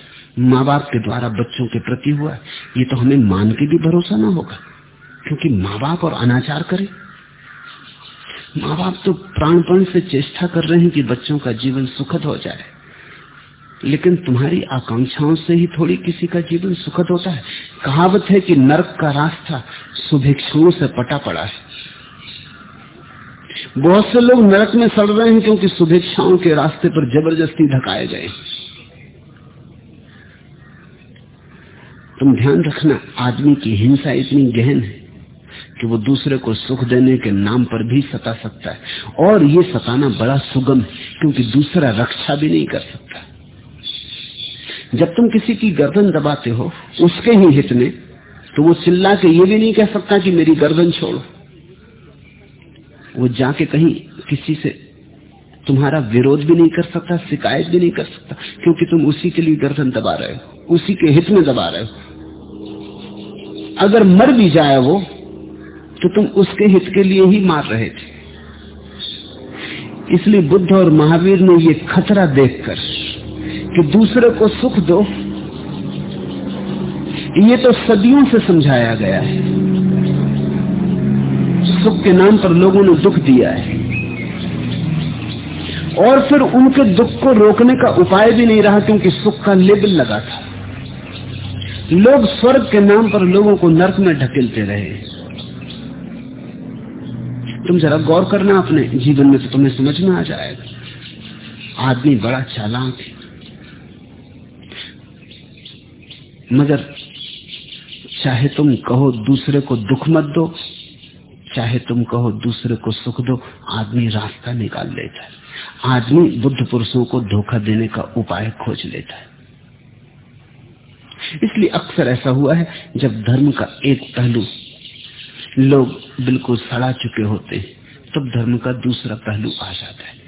माँ बाप के द्वारा बच्चों के प्रति हुआ है। ये तो हमें मान के भी भरोसा ना होगा, क्योंकि माँ बाप और अनाचार करे। माँ बाप तो प्राणपण से चेष्टा कर रहे हैं कि बच्चों का जीवन सुखद हो जाए। लेकिन तुम्हारी आकांक्षाओं से ही थोड़ी किसी का जीवन सुखद होता है। कहावत है कि नरक का रास्ता शुभेक्षाओं से पटा पड़ा है। बहुत से लोग नरक में सड़ रहे हैं क्योंकि शुभेच्छाओं के रास्ते पर ज़बरदस्ती धकाए गए तुम ध्यान रखना, आदमी की हिंसा इतनी गहन है कि वो दूसरे को सुख देने के नाम पर भी सता सकता है। और ये सताना बड़ा सुगम है, क्योंकि दूसरा रक्षा भी नहीं कर सकता। जब तुम किसी की गर्दन दबाते हो, उसके ही हित में तो वो चिल्ला के ये भी नहीं कह सकता कि मेरी गर्दन छोड़ो। वो जाके कहीं किसी से तुम्हारा विरोध भी नहीं कर सकता, शिकायत भी नहीं कर सकता, क्योंकि तुम उसी के लिए गर्दन दबा रहे हो, उसी के हित में दबा रहे हो। अगर मर भी जाए वो तो तुम उसके हित के लिए ही मार रहे थे। इसलिए बुद्ध और महावीर ने ये खतरा देखकर कि दूसरे को सुख दो। ये तो सदियों से समझाया गया है। सुख के नाम पर लोगों ने दुख दिया है। और फिर उनके दुख को रोकने का उपाय भी नहीं रहा क्योंकि सुख का लेबल लगा था। लोग स्वर्ग के नाम पर लोगों को नर्क में ढकेलते रहे। तुम जरा गौर करना अपने जीवन में तो तुम्हें समझ में आ जाएगा। आदमी बड़ा चालाक है। मगर चाहे तुम कहो दूसरे को दुख मत दो, चाहे तुम कहो दूसरे को सुख दो, आदमी रास्ता निकाल लेता है। आदमी बुद्ध पुरुषों को धोखा देने का उपाय खोज लेता है। इसलिए अक्सर ऐसा हुआ है, जब धर्म का एक पहलू लोग बिल्कुल सड़ा चुके होते हैं, तब धर्म का दूसरा पहलू आ जाता है।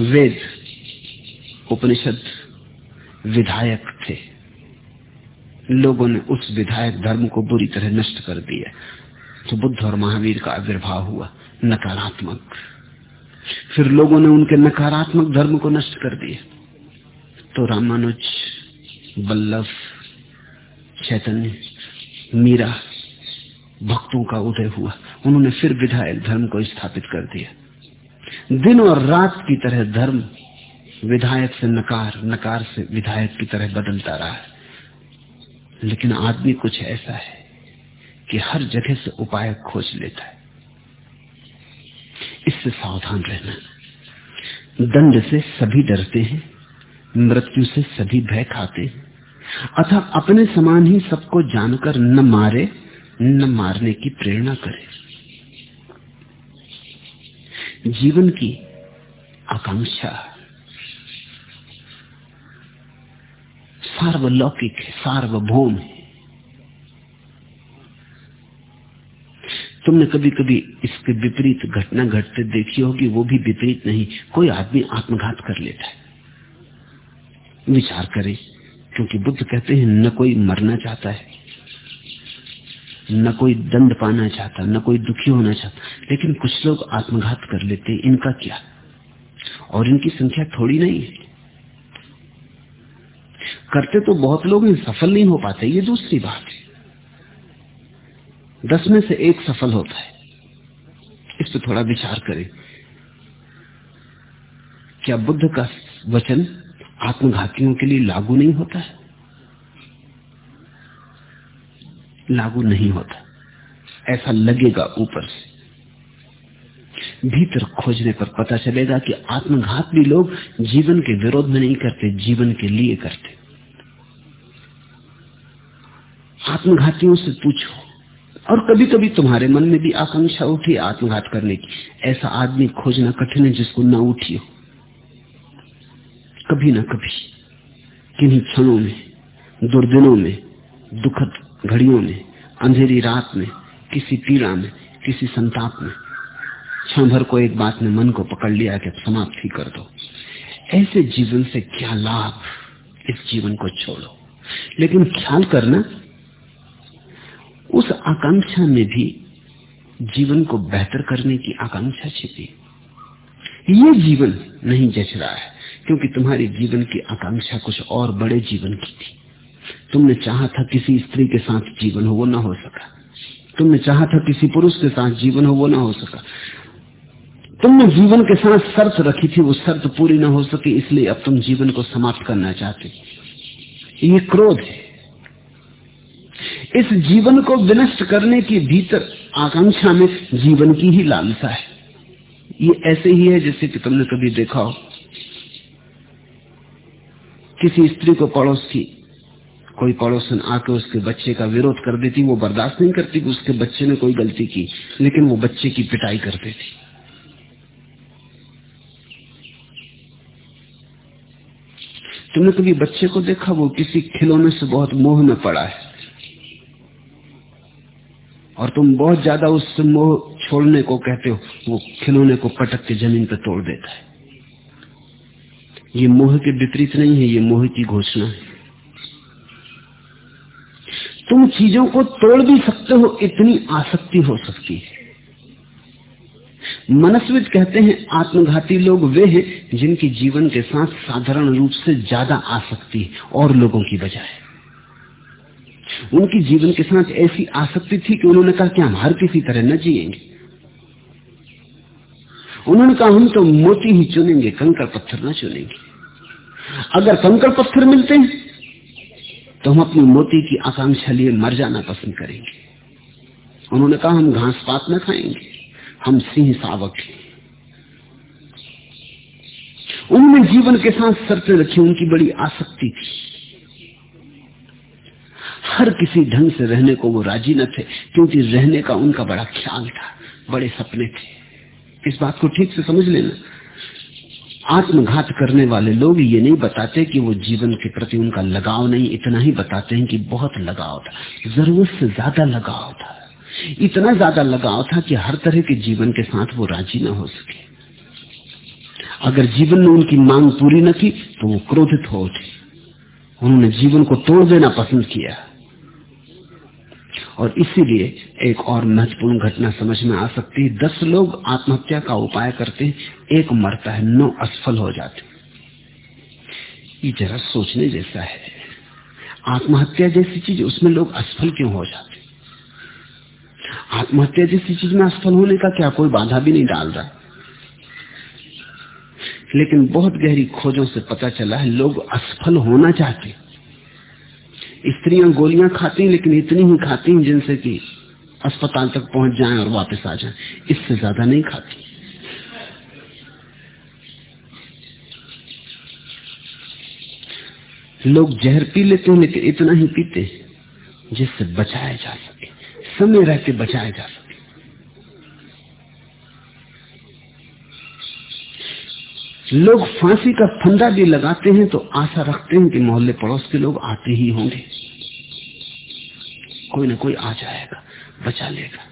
वेद, उपनिषद विधायक थे। लोगों ने उस विधायक धर्म को बुरी तरह नष्ट कर दिया। तो बुद्ध और महावीर का आविर्भाव हुआ, नकारात्मक। फिर लोगों ने उनके नकारात्मक धर्म को नष्ट कर दिया। तो रामानुज बल्लभ चैतन्य, मीरा भक्तों का उदय हुआ। उन्होंने फिर विधायक धर्म को स्थापित कर दिया। दिन और रात की तरह धर्म विधायक से नकार नकार से विधायक की तरह बदलता रहा है। लेकिन आदमी कुछ ऐसा है कि हर जगह से उपाय खोज लेता है। इससे सावधान रहना। दंड से सभी डरते हैं, मृत्यु से सभी भय खाते हैं। अतः अपने समान ही सबको जानकर न मारे, न मारने की प्रेरणा करे। जीवन की आकांक्षा। सार्वलौकिक है सार्वभौम। है तुमने कभी कभी इसके विपरीत घटना घटते देखी होगी, वो भी विपरीत नहीं। कोई आदमी आत्मघात कर लेता है। विचार करे, क्योंकि बुद्ध कहते हैं, न कोई मरना चाहता है, न कोई दंड पाना चाहता, न कोई दुखी होना चाहता। लेकिन कुछ लोग आत्मघात कर लेते इनका क्या? और इनकी संख्या थोड़ी नहीं है। करते तो बहुत लोग हैं, सफल नहीं हो पाते, ये दूसरी बात है। दस में से एक सफल होता है। इस पर थोड़ा विचार करें। क्या बुद्ध का वचन आत्मघातियों के लिए लागू नहीं होता है? लागू नहीं होता। ऐसा लगेगा ऊपर से। भीतर खोजने पर पता चलेगा कि आत्मघात भी लोग जीवन के विरोध में नहीं करते, जीवन के लिए करते। आत्मघातियों से पूछो। और कभी कभी तुम्हारे मन में भी आकांक्षा उठी आत्मघात करने की। ऐसा आदमी खोजना कठिन है जिसको ना उठी हो। कभी ना कभी। किन्हीं क्षणों में, दुर्दिनों में, दुखद घड़ियों में, अंधेरी रात में, किसी पीड़ा में, किसी संताप में। क्षण भर को एक बात ने मन को पकड़ लिया कि समाप्त ही कर दो। ऐसे जीवन से क्या लाभ? इस जीवन को छोड़ो। लेकिन ख्याल करना उस आकांक्षा में भी जीवन को बेहतर करने की आकांक्षा छिपी। ये जीवन नहीं जच रहा है, क्योंकि तुम्हारी जीवन की आकांक्षा कुछ और बड़े जीवन की थी। तुमने चाहा था किसी स्त्री के साथ जीवन हो, वो ना हो सका। तुमने चाहा था किसी पुरुष के साथ जीवन हो, वो ना हो सका। तुमने जीवन के साथ शर्त रखी थी, वो शर्त पूरी ना हो सकी, इसलिए अब तुम जीवन को समाप्त करना चाहते ये क्रोध है। इस जीवन को विनष्ट करने के भीतर आकांक्षा में जीवन की ही लालसा है। ये ऐसे ही है जैसे कि तुमने कभी देखा हो। किसी स्त्री को पड़ोस की, कोई पड़ोसन आके उसके बच्चे का विरोध कर देती, वो बर्दाश्त नहीं करती कि उसके बच्चे ने कोई गलती की, लेकिन वो बच्चे की पिटाई कर देती। तुमने कभी बच्चे को देखा, वो किसी खिलौने से बहुत मोह में पड़ा है? और तुम बहुत ज़्यादा उससे मोह छोड़ने को कहते हो, वो खिलौने को पटक के ज़मीन पर तोड़ देता है। ये मोह के विपरीत नहीं है, ये मोह की घोषणा है। तुम चीज़ों को तोड़ भी सकते हो, इतनी आसक्ति हो सकती है। मनस्विद कहते हैं, आत्मघाती लोग वे हैं जिनकी जीवन के साथ साधारण रूप से ज़्यादा आसक्ति और लोगों की बजाय। उनकी जीवन के साथ ऐसी आसक्ति थी कि उन्होंने कहा कि हम हर किसी तरह न जिएँगे? उन्होंने कहा, हम तो मोती ही चुनेंगे कंकर पत्थर न चुनेंगे। अगर कंकर पत्थर मिलते हैं तो हम अपनी मोती की आकांक्षा लिए मर जाना पसंद करेंगे। उन्होंने कहा, हम घास पात न खाएँगे, हम सिंह सावक हैं। उन्होंने जीवन के साथ शर्तें रखी उनकी बड़ी आसक्ति थी। हर किसी ढंग से रहने को वो राज़ी न थे, क्योंकि रहने का उनका बड़ा ख्याल था, बड़े सपने थे। इस बात को ठीक से समझ लेना। आत्मघात करने वाले लोग ये नहीं बताते कि वो जीवन के प्रति उनका लगाव नहीं, इतना ही बताते हैं कि बहुत लगाव था। ज़रूरत से ज़्यादा लगाव था। इतना ज़्यादा लगाव था कि हर तरह के जीवन के साथ वो राज़ी न हो सके। अगर जीवन में उनकी मांग पूरी न की तो वो क्रोधित हो उठे। उन्होंने जीवन को तोड़ देना पसंद किया। और इसीलिए एक और महत्वपूर्ण घटना समझ में आ सकती है। दस लोग आत्महत्या का उपाय करते हैं, एक मरता है, नौ असफल हो जाते ये जरा सोचने जैसा है। आत्महत्या जैसी चीज़, उसमें लोग असफल क्यों हो जाते आत्महत्या जैसी चीज़ में असफल होने का क्या कोई बाधा भी नहीं डाल रहा? लेकिन बहुत गहरी खोजों से पता चला है, लोग असफल होना चाहते स्त्रियाँ गोलियाँ खाती हैं, लेकिन इतनी ही खाती हैं जिनसे कि अस्पताल तक पहुँच जाए और वापस आ जाए। इससे ज़्यादा नहीं खाती। लोग जहर पी लेते हैं, लेकिन इतना ही पीते हैं जिससे बचाया जा सके। समय रहते बचाया जा सके। लोग फांसी का फंदा भी लगाते हैं तो आशा रखते हैं कि मोहल्ले पड़ोस के लोग आते ही होंगे। कोई ना कोई आ जाएगा, बचा लेगा।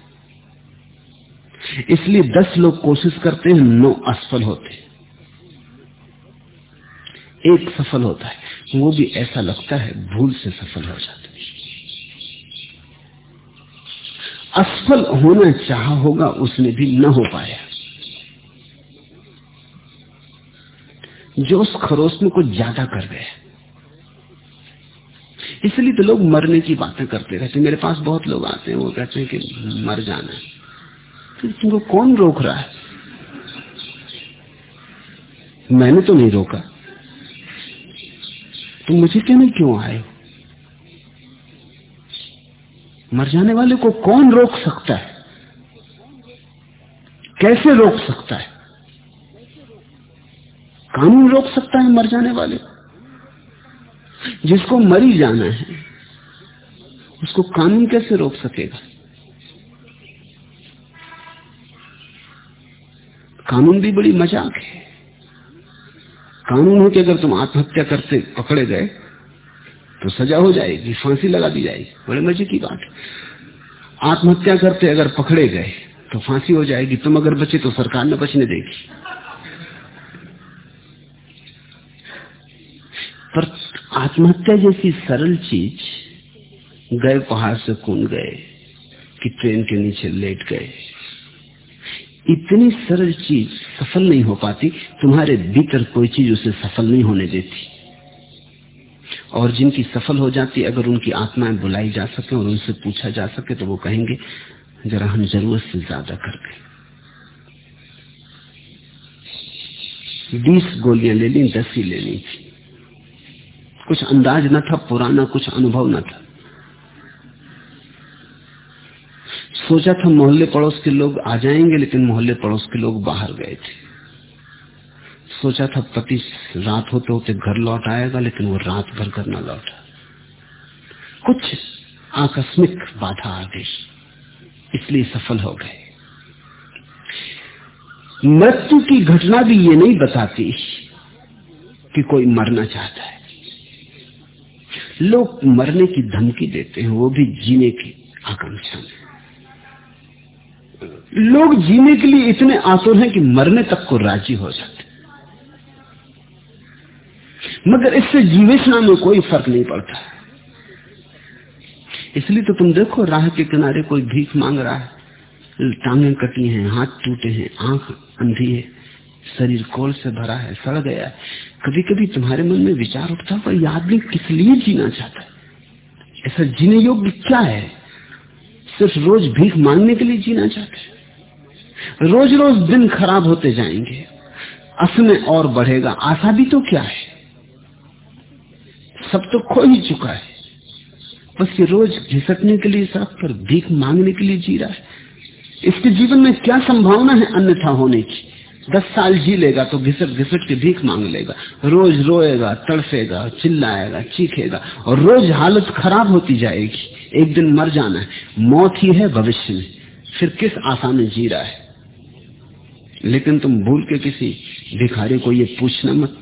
इसलिए दस लोग कोशिश करते हैं, नौ असफल होते एक सफल होता है, वो भी ऐसा लगता है, भूल से सफल हो जाता है। असफल होना चाह होगा, उसने भी न हो पाया। जो उस खरोश में कुछ ज़्यादा कर गए। इसलिए तो लोग मरने की बातें करते रहते मेरे पास बहुत लोग आते हैं, वो कहते हैं कि मर जाना। है तो तुमको कौन रोक रहा है? मैंने तो नहीं रोका। तुम मुझे कहने क्यों आए हो? मर जाने वाले को कौन रोक सकता है? कैसे रोक सकता है? कानून रोक सकता है मर जाने वाले। जिसको मरी जाना है, उसको कानून कैसे रोक सकेगा? कानून भी बड़ी मज़ाक है। कानून हो कि अगर तुम आत्महत्या करते, पकड़े गए तो सजा हो जाएगी, फांसी लगा दी जाएगी। बड़े मज़े की बात आत्महत्या करते अगर पकड़े गए तो फांसी हो जाएगी। तुम अगर बचे तो सरकार न बचने देगी पर आत्महत्या जैसी सरल चीज़ गए पहाड़ से कूद गए कि ट्रेन के नीचे लेट गए। इतनी सरल चीज़ सफल नहीं हो पाती, तुम्हारे भीतर कोई चीज़ उसे सफल नहीं होने देती। और जिनकी सफल हो जाती, अगर उनकी आत्माएँ बुलाई जा सके और उनसे पूछा जा सके तो वो कहेंगे, जरा हम ज़रूरत से ज़्यादा कर गए बीस गोलियाँ ले ली, दस ही लेनी थी कुछ अंदाज न था, पुराना कुछ अनुभव न था। सोचा था मोहल्ले पड़ोस के लोग आ जाएँगे, लेकिन मोहल्ले पड़ोस के लोग बाहर गए थे। सोचा था पति रात होते होते घर लौट आएगा, लेकिन वो रात भर घर न लौटा। कुछ आकस्मिक बाधा आ गई, इसलिए सफल हो गए। मृत्यु की घटना भी ये नहीं बताती कि कोई मरना चाहता है। लोग मरने की धमकी देते हैं, वो भी जीने की आकांक्षा में। लोग जीने के लिए इतने आतुर हैं कि मरने तक को राज़ी हो जाते मगर इससे जीवेशना में कोई फ़र्क नहीं पड़ता। इसलिए तो तुम देखो, राह के किनारे कोई भीख मांग रहा है, टांगे कटी हैं, हाथ टूटे हैं, आँख अंधी है। शरीर कोल से भरा है, सड़ गया है। कभी कभी तुम्हारे मन में विचार उठता है ये आदमी किस लिए जीना चाहता है? ऐसा जीने योग्य क्या है? सिर्फ़ रोज भीख मांगने के लिए जीना चाहता है? रोज रोज दिन खराब होते जाएँगे। असमय और बढ़ेगा। आशा भी तो क्या है? सब तो खो ही चुका है। बस ये रोज घिसकने के लिए सड़क पर भीख मांगने के लिए जी रहा है। इसके जीवन में क्या संभावना है अन्यथा होने की? दस साल जी लेगा तो घिसट घिसट के भीख मांग लेगा। रोज रोएगा, तड़फेगा, चिल्लाएगा, चीखेगा और रोज हालत खराब होती जाएगी। एक दिन मर जाना है, मौत ही है भविष्य में। फिर किस आशा में जी रहा है? लेकिन तुम भूल के किसी भिखारी को ये पूछना मत,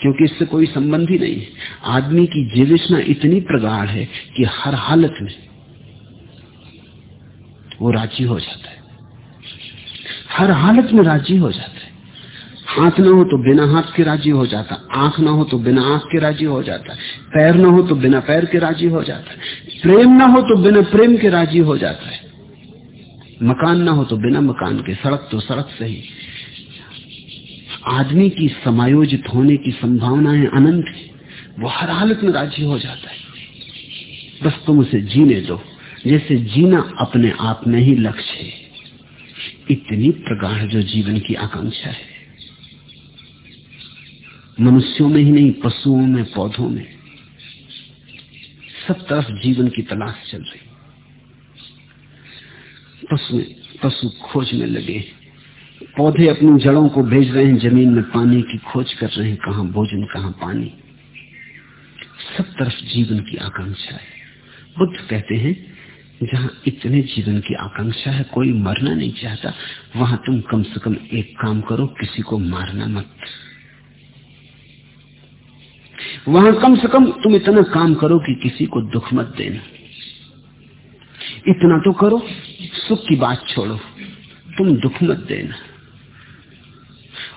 क्योंकि इससे कोई संबंध ही नहीं। आदमी की जीविशना इतनी प्रगाढ़ है कि हर हालत में वो राज़ी हो जाता है। हर हालत में राज़ी हो जाता हाथ ना हो तो बिना हाथ के राज़ी हो जाता, आँख ना हो तो बिना आँख के राज़ी हो जाता, पैर ना हो तो बिना पैर के राज़ी हो जाता है प्रेम ना हो तो बिना प्रेम के राज़ी हो जाता है। मकान ना हो तो बिना मकान के, सड़क तो सड़क से ही। आदमी की समायोजित होने की संभावनाएँ अनंत है, वो हर हालत में राज़ी हो जाता है। बस तुम उसे जीने दो, जैसे जीना अपने आप में ही लक्ष्य है। इतनी प्रगाढ़ जो जीवन की आकांक्षा है। मनुष्यों में ही नहीं, पशुओं में, पौधों में। सब तरफ़ जीवन की तलाश चल रही। पशु पशु खोज में लगे। पौधे अपनी जड़ों को भेज रहे हैं, ज़मीन में पानी की खोज कर रहे हैं, कहा भोजन, कहा पानी। सब तरफ़ जीवन की आकांक्षा है। बुद्ध कहते हैं जहाँ इतने जीवन की आकांक्षा है, कोई मरना नहीं चाहता, वहाँ तुम कम से कम एक काम करो, किसी को मारना मत। वहाँ कम से कम तुम इतना काम करो कि किसी को दुख मत देना। इतना तो करो, सुख की बात छोड़ो, तुम दुख मत देना।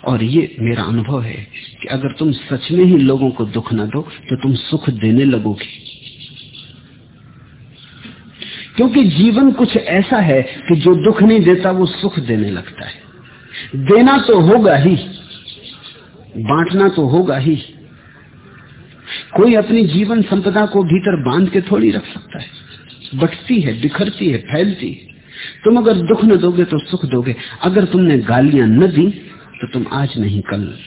और ये मेरा अनुभव है कि अगर तुम सच में ही लोगों को दुख न दो तो तुम सुख देने लगोगे। क्योंकि जीवन कुछ ऐसा है कि जो दुख नहीं देता, वो सुख देने लगता है। देना तो होगा ही, बांटना तो होगा ही। कोई अपनी जीवन संपदा को भीतर बाँध के थोड़ी रख सकता है। बटती है, बिखरती है, फैलती है। तुम अगर दुख न दोगे तो सुख दोगे। अगर तुमने गालियाँ न दी तो तुम आज नहीं, कल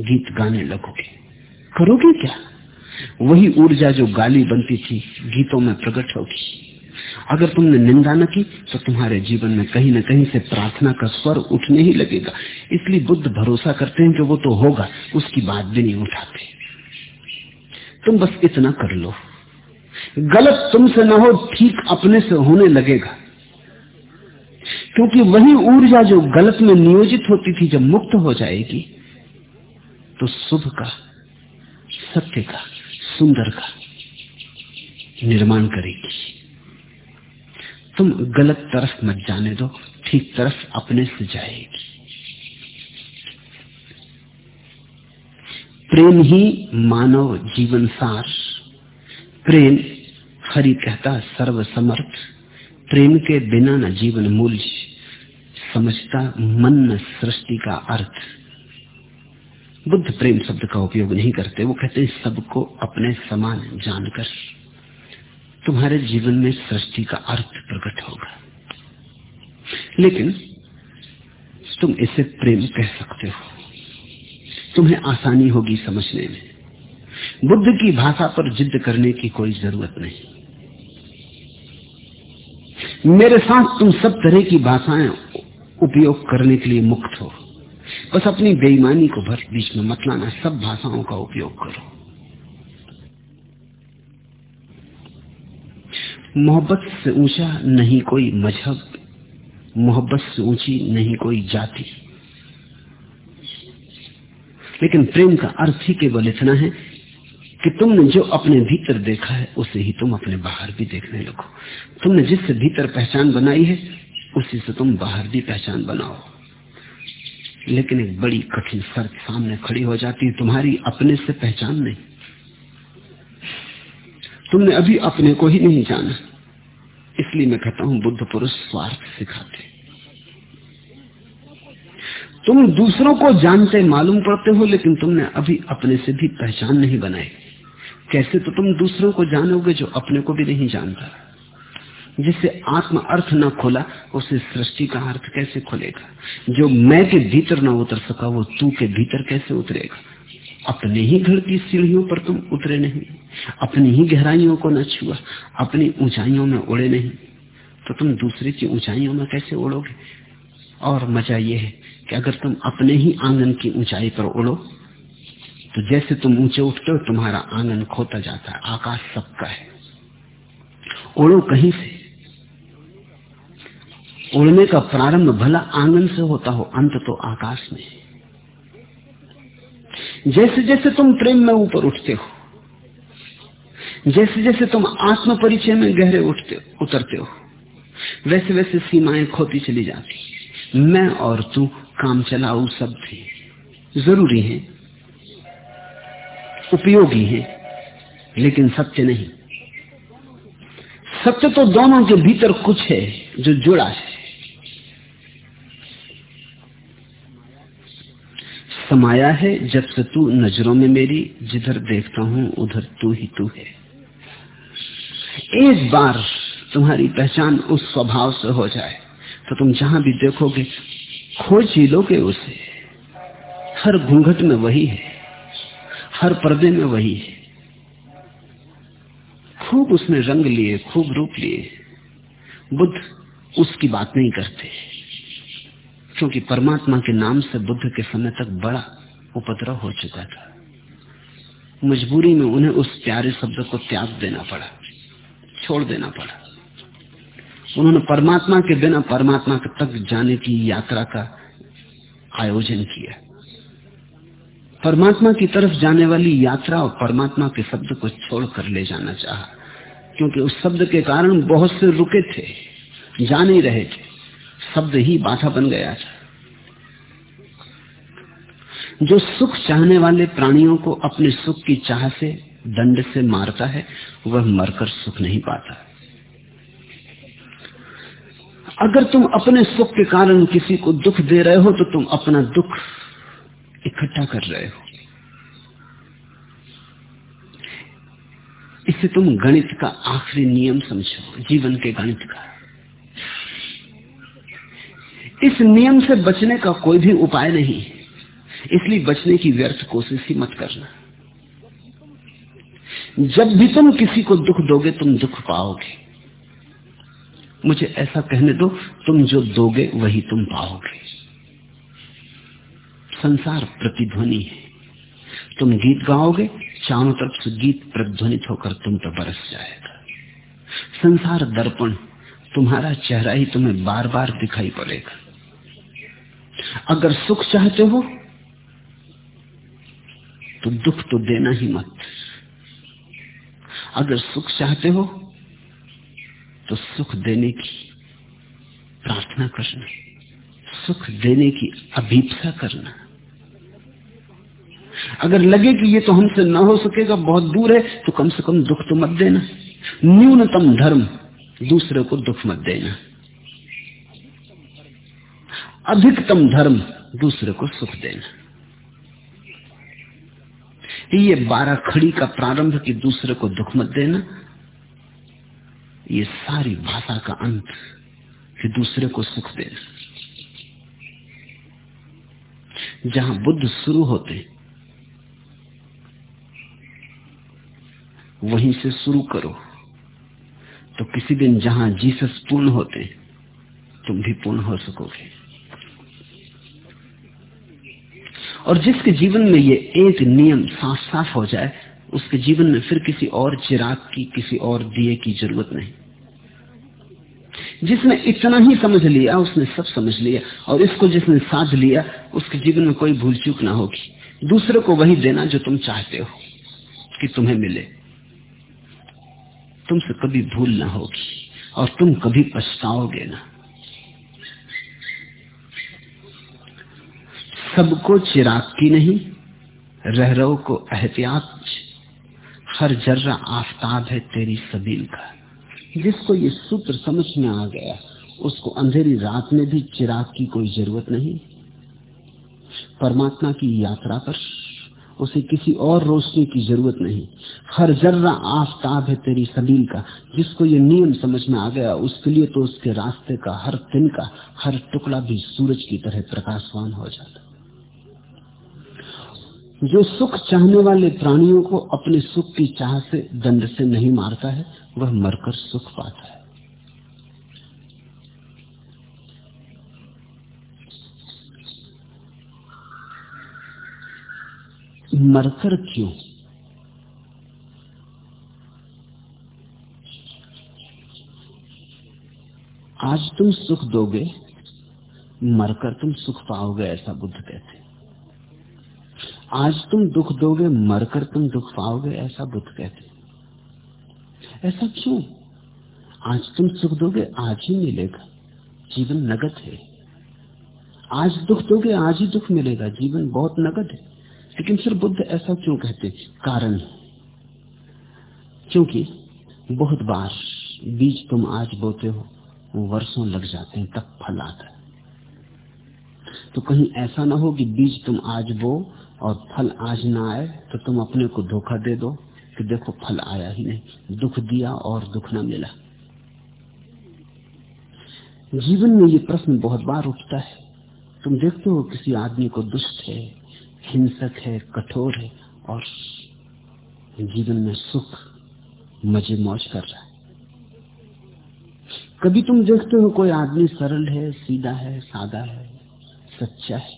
गीत गाने लगोगे। करोगे क्या? वही ऊर्जा जो गाली बनती थी, गीतों में प्रकट होगी। अगर तुमने निंदा न की तो तुम्हारे जीवन में कहीं न कहीं से प्रार्थना का स्वर उठने ही लगेगा। इसलिए बुद्ध भरोसा करते हैं कि वो तो होगा, उसकी बात भी नहीं उठाते। तुम बस इतना कर लो। गलत तुमसे न हो, ठीक अपने से होने लगेगा। क्योंकि वही ऊर्जा जो गलत में नियोजित होती थी, जब मुक्त हो जाएगी तो शुभ का, सत्य का, सुंदर का निर्माण करेगी। तुम गलत तरफ़ मत जाने दो, ठीक तरफ़ अपने से जाएगी। प्रेम ही मानव जीवन सार। प्रेम हरि कहता सर्व समर्थ प्रेम के बिना न जीवन मूल्य। समझता मन न सृष्टि का अर्थ। बुद्ध प्रेम शब्द का उपयोग नहीं करते, वो कहते सबको अपने समान जानकर। तुम्हारे जीवन में सृष्टि का अर्थ प्रकट होगा। लेकिन तुम इसे प्रेम कह सकते हो। तुम्हें आसानी होगी समझने में। बुद्ध की भाषा पर जिद करने की कोई ज़रूरत नहीं। मेरे साथ तुम सब तरह की भाषाएँ उपयोग करने के लिए मुक्त हो। बस अपनी बेईमानी को भर बीच में मत लाना, सब भाषाओं का उपयोग करो। मोहब्बत से ऊँचा नहीं कोई मज़हब, मोहब्बत से ऊँची नहीं कोई जाति। लेकिन प्रेम का अर्थ ही केवल इतना है कि तुमने जो अपने भीतर देखा है, उसे ही तुम अपने बाहर भी देखने लगो। तुमने जिससे भीतर पहचान बनाई है, उसी से तुम बाहर भी पहचान बनाओ। लेकिन एक बड़ी कठिन शर्त सामने खड़ी हो जाती है, तुम्हारी अपने से पहचान नहीं। तुमने अभी अपने को ही नहीं जाना। इसलिए मैं कहता हूँ, बुद्ध पुरुष स्वार्थ सिखाते। तुम दूसरों को जानते, मालूम पड़ते हो, लेकिन तुमने अभी अपने से भी पहचान नहीं बनाई। कैसे तो तुम दूसरों को जानोगे जो अपने को भी नहीं जानता? जिससे आत्म अर्थ न खोला, उसे सृष्टि का अर्थ कैसे खोलेगा? जो मैं के भीतर न उतर सका, वो तू के भीतर कैसे उतरेगा? अपने ही घर की सीढ़ियों पर तुम उतरे नहीं, अपनी ही गहराइयों को न छुआ, अपनी ऊंचाइयों में उड़े नहीं। तो तुम दूसरे की ऊंचाइयों में कैसे उड़ोगे? और मज़ा यह है कि अगर तुम अपने ही आँगन की ऊंचाई पर उड़ो तो जैसे तुम ऊँचे उठते हो, तुम्हारा आँगन खोता जाता है, आकाश सबका है। उड़ो कहीं से? उड़ने का प्रारंभ भला आँगन से होता हो, अंत तो आकाश में जैसे जैसे तुम प्रेम में ऊपर उठते हो, जैसे जैसे तुम आत्म परिचय में गहरे उठते, उतरते हो, वैसे वैसे सीमाएँ खोती चली जाती मैं और तू, काम चलाऊ सब थे ज़रूरी है, उपयोगी है, लेकिन सत्य नहीं। सत्य तो दोनों के भीतर कुछ है जो जुड़ा है। समाया है, जब से तू नज़रों में मेरी, जिधर देखता हूँ, उधर तू ही तू है। एक बार तुम्हारी पहचान उस स्वभाव से हो जाए तो तुम जहाँ भी देखोगे, खोज ही लोगे उसे। हर घूंघट में वही है, हर पर्दे में वही है। खूब उसने रंग लिए, खूब रूप लिए। बुद्ध उसकी बात नहीं करते। क्योंकि परमात्मा के नाम से बुद्ध के समय तक बड़ा उपद्रव हो चुका था। मजबूरी में उन्हें उस प्यारे शब्द को त्याग देना पड़ा, छोड़ देना पड़ा। उन्होंने परमात्मा के बिना परमात्मा तक जाने की यात्रा का आयोजन किया। परमात्मा की तरफ़ जाने वाली यात्रा और परमात्मा के शब्द को छोड़कर ले जाना चाहा, क्योंकि उस शब्द के कारण बहुत से रुके थे जा नहीं रहे थे। शब्द ही बाधा बन गया था। जो सुख चाहने वाले प्राणियों को अपने सुख की चाह से, दंड से मारता है, वह मरकर सुख नहीं पाता। अगर तुम अपने सुख के कारण किसी को दुख दे रहे हो तो तुम अपना दुख इकट्ठा कर रहे हो। इसे तुम गणित का आखिरी नियम समझो, जीवन के गणित का। इस नियम से बचने का कोई भी उपाय नहीं इसलिए बचने की व्यर्थ कोशिश ही मत करना। जब भी तुम किसी को दुख दोगे, तुम दुख पाओगे। मुझे ऐसा कहने दो, तुम जो दोगे, वही तुम पाओगे। संसार प्रतिध्वनि है। तुम गीत गाओगे, चारों तरफ़ से गीत प्रतिध्वनित होकर तुम पर बरस जाएगा। संसार दर्पण, तुम्हारा चेहरा ही तुम्हें बार बार दिखाई पड़ेगा। अगर सुख चाहते हो तो दुख तो देना ही मत। अगर सुख चाहते हो तो सुख देने की प्रार्थना करना, सुख देने की अभीपसा करना। अगर लगे कि ये तो हमसे ना हो सकेगा, बहुत दूर है तो कम से कम दुख तो मत देना। न्यूनतम धर्म दूसरे को दुख मत देना। अधिकतम धर्म दूसरे को सुख देना। ये बारह खड़ी का प्रारंभ कि दूसरे को दुख मत देना, ये सारी भाषा का अंत कि दूसरे को सुख देना। जहाँ बुद्ध शुरू होते, वहीं से शुरू करो। तो किसी दिन जहाँ जीसस पूर्ण होते, तुम भी पूर्ण हो सकोगे। और जिसके जीवन में ये एक नियम साफ़ साफ़ हो जाए, उसके जीवन में फिर किसी और चिराग की, किसी और दिए की ज़रूरत नहीं। जिसने इतना ही समझ लिया, उसने सब समझ लिया, और इसको जिसने साध लिया, उसके जीवन में कोई भूल चूक ना होगी। दूसरे को वही देना जो तुम चाहते हो कि तुम्हें मिले। तुमसे कभी भूल ना होगी, और तुम कभी पछताओगे ना। सबको चिराग की नहीं रह रहो को एहतियात। हर जर्रा आफताब है तेरी सबील का। जिसको ये सूत्र समझ में आ गया, उसको अंधेरी रात में भी चिराग की कोई ज़रूरत नहीं। परमात्मा की यात्रा पर उसे किसी और रोशनी की ज़रूरत नहीं। हर जर्रा आफताब है तेरी सबील का। जिसको ये नियम समझ में आ गया, उसके लिए तो उसके रास्ते का, हर दिन का, हर टुकड़ा भी सूरज की तरह प्रकाशवान हो जाता। जो सुख चाहने वाले प्राणियों को अपने सुख की चाह से दंड से नहीं मारता है, वह मरकर सुख पाता है। मरकर क्यों? आज तुम सुख दोगे, मरकर तुम सुख पाओगे, ऐसा बुद्ध कहते आज तुम दुख दोगे, मरकर तुम दुख पाओगे, ऐसा बुद्ध कहते ऐसा क्यों? आज तुम सुख दोगे, आज ही मिलेगा। जीवन नगद है। आज दुख दोगे, आज ही दुख मिलेगा। जीवन बहुत नगद है। लेकिन फिर बुद्ध ऐसा क्यों कहते कारण क्योंकि बहुत बार बीज तुम आज बोते हो वर्षों लग जाते हैं, तब फल आता है। तो कहीं ऐसा ना हो कि बीज तुम आज बो और फल आज ना आए तो तुम अपने को धोखा दे दो कि देखो फल आया ही नहीं। दुख दिया और दुख ना मिला। जीवन में ये प्रश्न बहुत बार उठता है। तुम देखते हो किसी आदमी को दुष्ट है, हिंसक है, कठोर है और जीवन में सुख, मज़े मौज कर रहा है। कभी तुम देखते हो कोई आदमी सरल है, सीधा है, सादा है, सच्चा है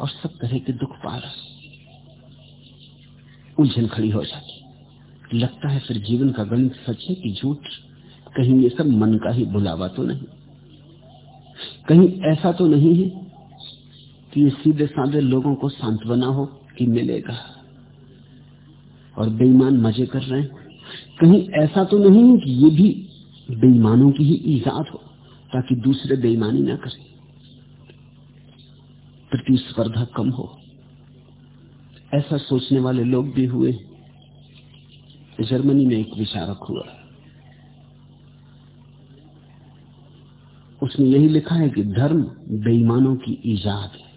और सब तरह के दुख पा रहा है। उलझन खड़ी हो जाती लगता है फिर जीवन का गणित सच है कि झूठ? कहीं ये सब मन का ही बुलावा तो नहीं। कहीं ऐसा तो नहीं है कि ये सीधे साधे लोगों को सांत्वना हो कि मिलेगा। और बेईमान मज़े कर रहे हैं। कहीं ऐसा तो नहीं है कि ये भी बेईमानों की ही ईजाद हो, ताकि दूसरे बेईमानी ना करें। प्रतिस्पर्धा कम हो। ऐसा सोचने वाले लोग भी हुए जर्मनी में एक विचारक हुआ। उसने यही लिखा है कि धर्म बेईमानों की ईजाद है।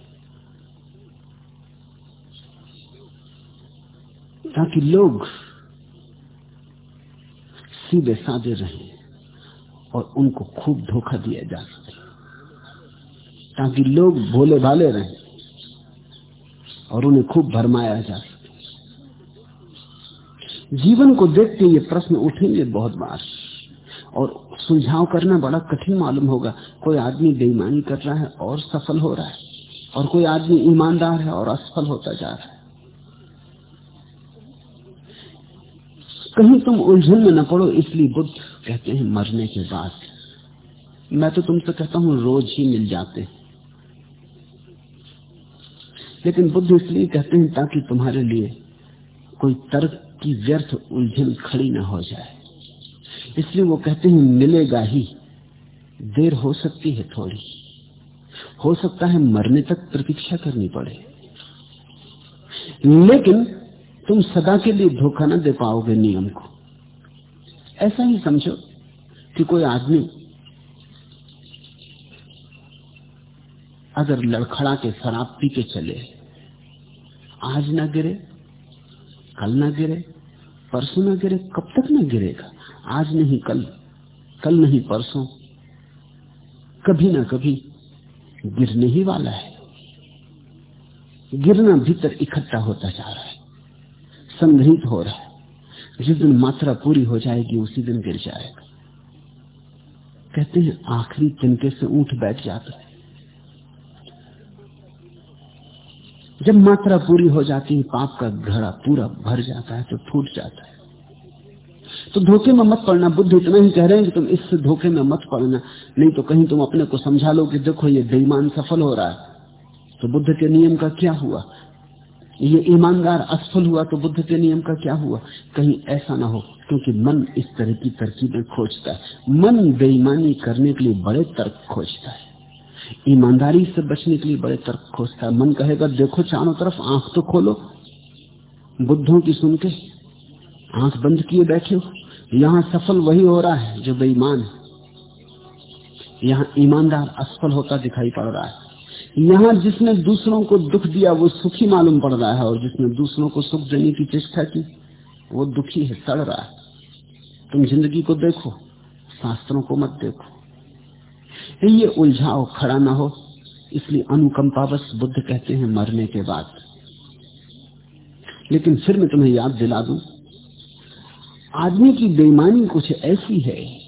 ताकि लोग सीधे साधे रहें और उनको खूब धोखा दिया जा सके। ताकि लोग भोले भाले रहें। और उन्हें खूब भरमाया जा सके। जीवन को देखते ये प्रश्न उठेंगे बहुत बार। और सुझाव करना बड़ा कठिन मालूम होगा। कोई आदमी बेईमानी कर रहा है और सफल हो रहा है। और कोई आदमी ईमानदार है और असफल होता जा रहा है। कहीं तुम उलझन में न पड़ो, इसलिए बुद्ध कहते हैं, मरने के बाद। मैं तो तुमसे कहता हूँ, रोज ही मिल जाते हैं। लेकिन बुद्ध इसलिए कहते हैं ताकि तुम्हारे लिए कोई तर्क की व्यर्थ उलझन खड़ी ना हो जाए। इसलिए वो कहते हैं, मिलेगा ही। देर हो सकती है थोड़ी। हो सकता है मरने तक प्रतीक्षा करनी पड़े। लेकिन तुम सदा के लिए धोखा ना दे पाओगे नियम को। ऐसा ही समझो कि कोई आदमी अगर लड़खड़ा के शराब पी के चले आज ना गिरे, कल ना गिरे, परसों ना गिरे, कब तक ना गिरेगा? आज नहीं, कल कल नहीं, परसों। कभी ना कभी गिरने ही वाला है। गिरना भीतर इकट्ठा होता जा रहा है, संग्रहित हो रहा है। जिस दिन मात्रा पूरी हो जाएगी, उसी दिन गिर जाएगा। कहते हैं, आखिरी तिनके से ऊँट बैठ जाता है। जब मात्रा पूरी हो जाती है, पाप का घड़ा पूरा भर जाता है तो फूट जाता है। तो धोखे में मत पड़ना, बुद्ध इतना ही कह रहे हैं कि तुम इससे धोखे में मत पड़ना। नहीं तो कहीं तुम अपने को समझा लो कि देखो, ये बेईमान सफल हो रहा है तो बुद्ध के नियम का क्या हुआ? ये ईमानदार असफल हुआ तो बुद्ध के नियम का क्या हुआ? कहीं ऐसा ना हो, क्योंकि मन इस तरह की तरकीबें खोजता है। मन बेईमानी करने के लिए बड़े तर्क खोजता है। ईमानदारी से बचने के लिए बड़े तर्क खोजता है। मन कहेगा, देखो, चारों तरफ़ आँख तो खोलो। बुद्धों की सुन के आँख बंद किए बैठे हो। यहाँ सफल वही हो रहा है जो बेईमान है। यहाँ ईमानदार असफल होता दिखाई पड़ रहा है। यहाँ जिसने दूसरों को दुख दिया, वो सुखी मालूम पड़ रहा है। और जिसने दूसरों को सुख देने की चेष्टा की, वो दुखी है सड़ रहा है। तुम ज़िंदगी को देखो, शास्त्रों को मत देखो। ये उलझाओ खड़ा ना हो। इसलिए अनुकंपावश बुद्ध कहते हैं मरने के बाद। लेकिन फिर मैं तुम्हें याद दिला दूँ, आदमी की बेईमानी कुछ ऐसी है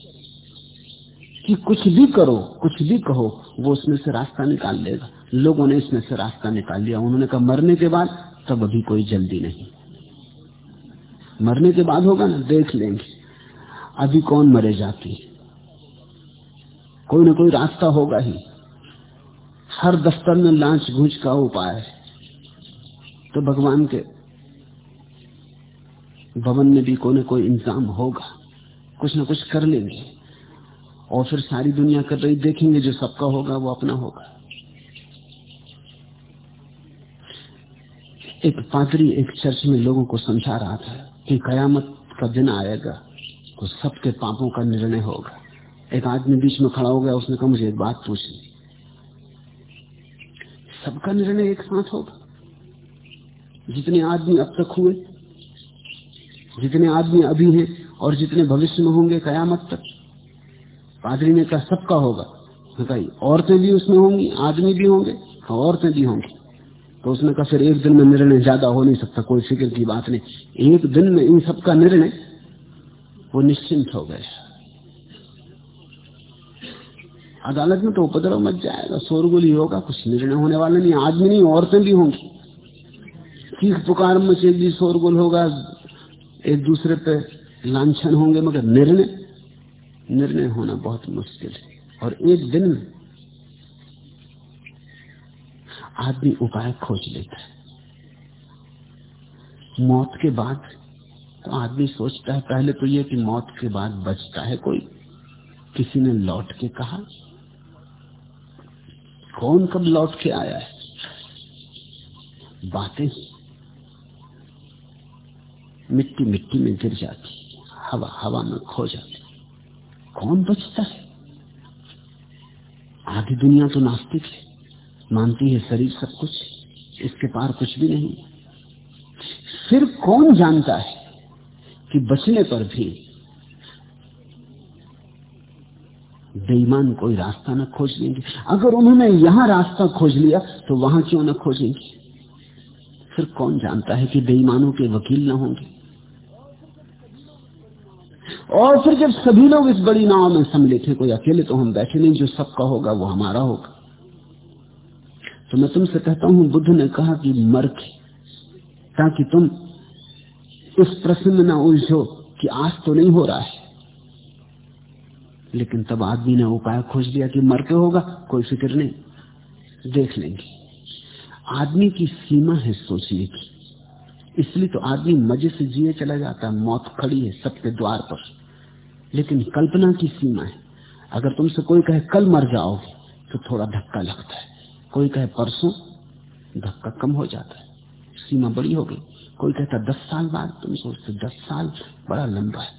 कि कुछ भी करो, कुछ भी कहो, वो उसमें से रास्ता निकाल लेगा। लोगों ने इसमें से रास्ता निकाल लिया। उन्होंने कहा, मरने के बाद तब अभी कोई जल्दी नहीं। मरने के बाद होगा ना, देख लेंगे। अभी कौन मरे जाती कोई ना कोई रास्ता होगा ही। हर दफ्तर में लांच घूंच का उपाय है। तो भगवान के भवन में भी कोई ना कोई इंतज़ाम होगा। कुछ ना कुछ कर लेंगे। और फिर सारी दुनिया कर रही, देखेंगे जो सबका होगा, वो अपना होगा। एक पादरी एक चर्च में लोगों को समझा रहा था कि कयामत का दिन आएगा तो सबके पापों का निर्णय होगा। एक आदमी बीच में खड़ा हो गया, उसने कहा, मुझे एक बात पूछनी सबका निर्णय एक साथ होगा। जितने आदमी अब तक हुए, जितने आदमी अभी हैं, और जितने भविष्य में होंगे कयामत तक, पादरी ने कहा, सबका होगा। कहा, औरतें भी उसमें होंगी, आदमी भी होंगे। औरतें भी होंगी। तो उसने कहा, फिर एक दिन में निर्णय ज़्यादा हो नहीं सकता, कोई फ़िक्र की बात नहीं। एक दिन में इन सबका निर्णय वो निश्चिंत हो गए। अदालत में तो उपद्रव मच जाएगा, शोरगुल ही होगा, कुछ निर्णय होने वाला नहीं, आदमी नहीं, औरतें भी होंगी। चीख पुकार मचेगी शोरगुल होगा, एक दूसरे पे लाछन होंगे, मगर निर्णय निर्णय होना बहुत मुश्किल है। और एक दिन आदमी उपाय खोज लेता है। मौत के बाद तो आदमी सोचता है, पहले तो ये कि मौत के बाद बचता है कोई। किसी ने लौट के कहा कौन कब लौट के आया है? बातें मिट्टी मिट्टी में गिर जाती, हवा हवा में खो जाती। कौन बचता है? आधी दुनिया तो नास्तिक है, मानती है शरीर सब कुछ इसके पार कुछ भी नहीं। फिर कौन जानता है कि बचने पर भी बेईमान कोई रास्ता न खोज लेंगे। अगर उन्होंने यहाँ रास्ता खोज लिया तो वहाँ क्यों न खोजेंगे? फिर कौन जानता है कि बेईमानों के वकील न होंगे? और फिर जब सभी लोग इस बड़ी नाव में सम्मिलित हैं, कोई अकेले तो हम बैठे नहीं, जो सबका होगा वो हमारा होगा। तो मैं तुमसे कहता हूँ, बुद्ध ने कहा कि मर के ताकि तुम इस प्रश्न में ना उलझो कि आज तो नहीं हो रहा है। लेकिन तब आदमी ने उपाय खोज लिया कि मर के होगा, कोई फ़िक्र नहीं। देख लेंगे। आदमी की सीमा है सोचने की। इसलिए तो आदमी मज़े से जिए चला जाता है, मौत खड़ी है सबके द्वार पर। लेकिन कल्पना की सीमा है। अगर तुमसे कोई कहे, कल मर जाओगे तो थोड़ा धक्का लगता है। कोई कहे, परसों, धक्का कम हो जाता है। सीमा बड़ी हो गई। कोई कहता, दस साल बाद, तुम सोचते दस साल बड़ा लंबा है।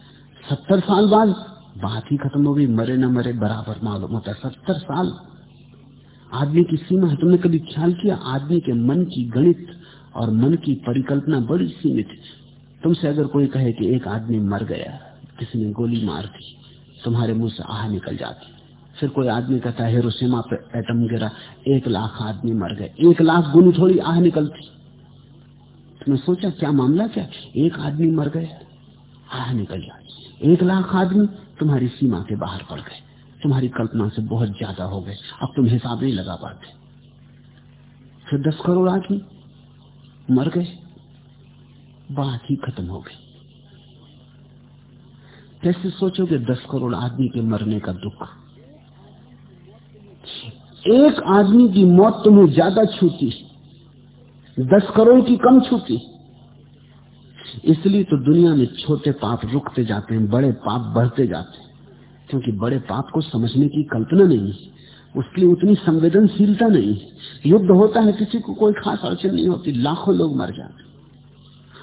सत्तर साल बाद बात ही खत्म हो गई, मरे न मरे, बराबर मालूम होता है। सत्तर साल। आदमी की सीमा है, तुमने कभी ख्याल किया? आदमी के मन की गणित और मन की परिकल्पना बड़ी सीमित है। तुमसे अगर कोई कहे कि एक आदमी मर गया किसी ने गोली मार दी, तुम्हारे मुँह से आह निकल जाती। फिर कोई आदमी कहता है, हिरोशिमा पे एटम गिरा, एक लाख आदमी मर गए, एक लाख गुनी थोड़ी आह निकलती। तुमने सोचा, क्या मामला क्या? एक आदमी मर गया, आह निकल जाती। एक लाख आदमी तुम्हारी सीमा के बाहर पड़ गए। तुम्हारी कल्पना से बहुत ज़्यादा हो गए। अब तुम हिसाब नहीं लगा पाते। फिर दस करोड़ आदमी मर गए। बात ही खत्म हो गई। कैसे सोचोगे दस करोड़ आदमी के मरने का दुख? एक आदमी की मौत तुम्हें ज़्यादा छूती। दस करोड़ की कम छूती। इसलिए तो दुनिया में छोटे पाप रुकते जाते हैं, बड़े पाप बढ़ते जाते हैं। क्योंकि बड़े पाप को समझने की कल्पना नहीं उसके लिए उतनी संवेदनशीलता नहीं युद्ध होता है, किसी को कोई खास अड़चन नहीं होती, लाखों लोग मर जाते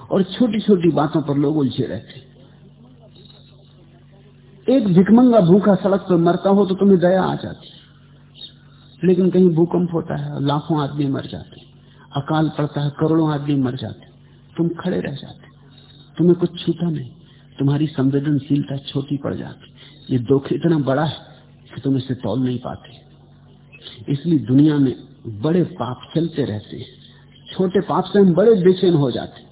और छोटी छोटी बातों पर लोग उलझे रहते एक भिकमंगा भूखा सड़क पर मरता हो तो तुम्हें दया आ जाती लेकिन कहीं भूकंप होता है, लाखों आदमी मर जाते अकाल पड़ता है, करोड़ों आदमी मर जाते तुम खड़े रह जाते तुम्हें कुछ छूता नहीं। तुम्हारी संवेदनशीलता छोटी पड़ जाती। ये दुख इतना बड़ा है कि तुम इसे तोल नहीं पाते। इसलिए दुनिया में बड़े पाप चलते रहते हैं। छोटे पाप से हम बड़े बेचैन हो जाते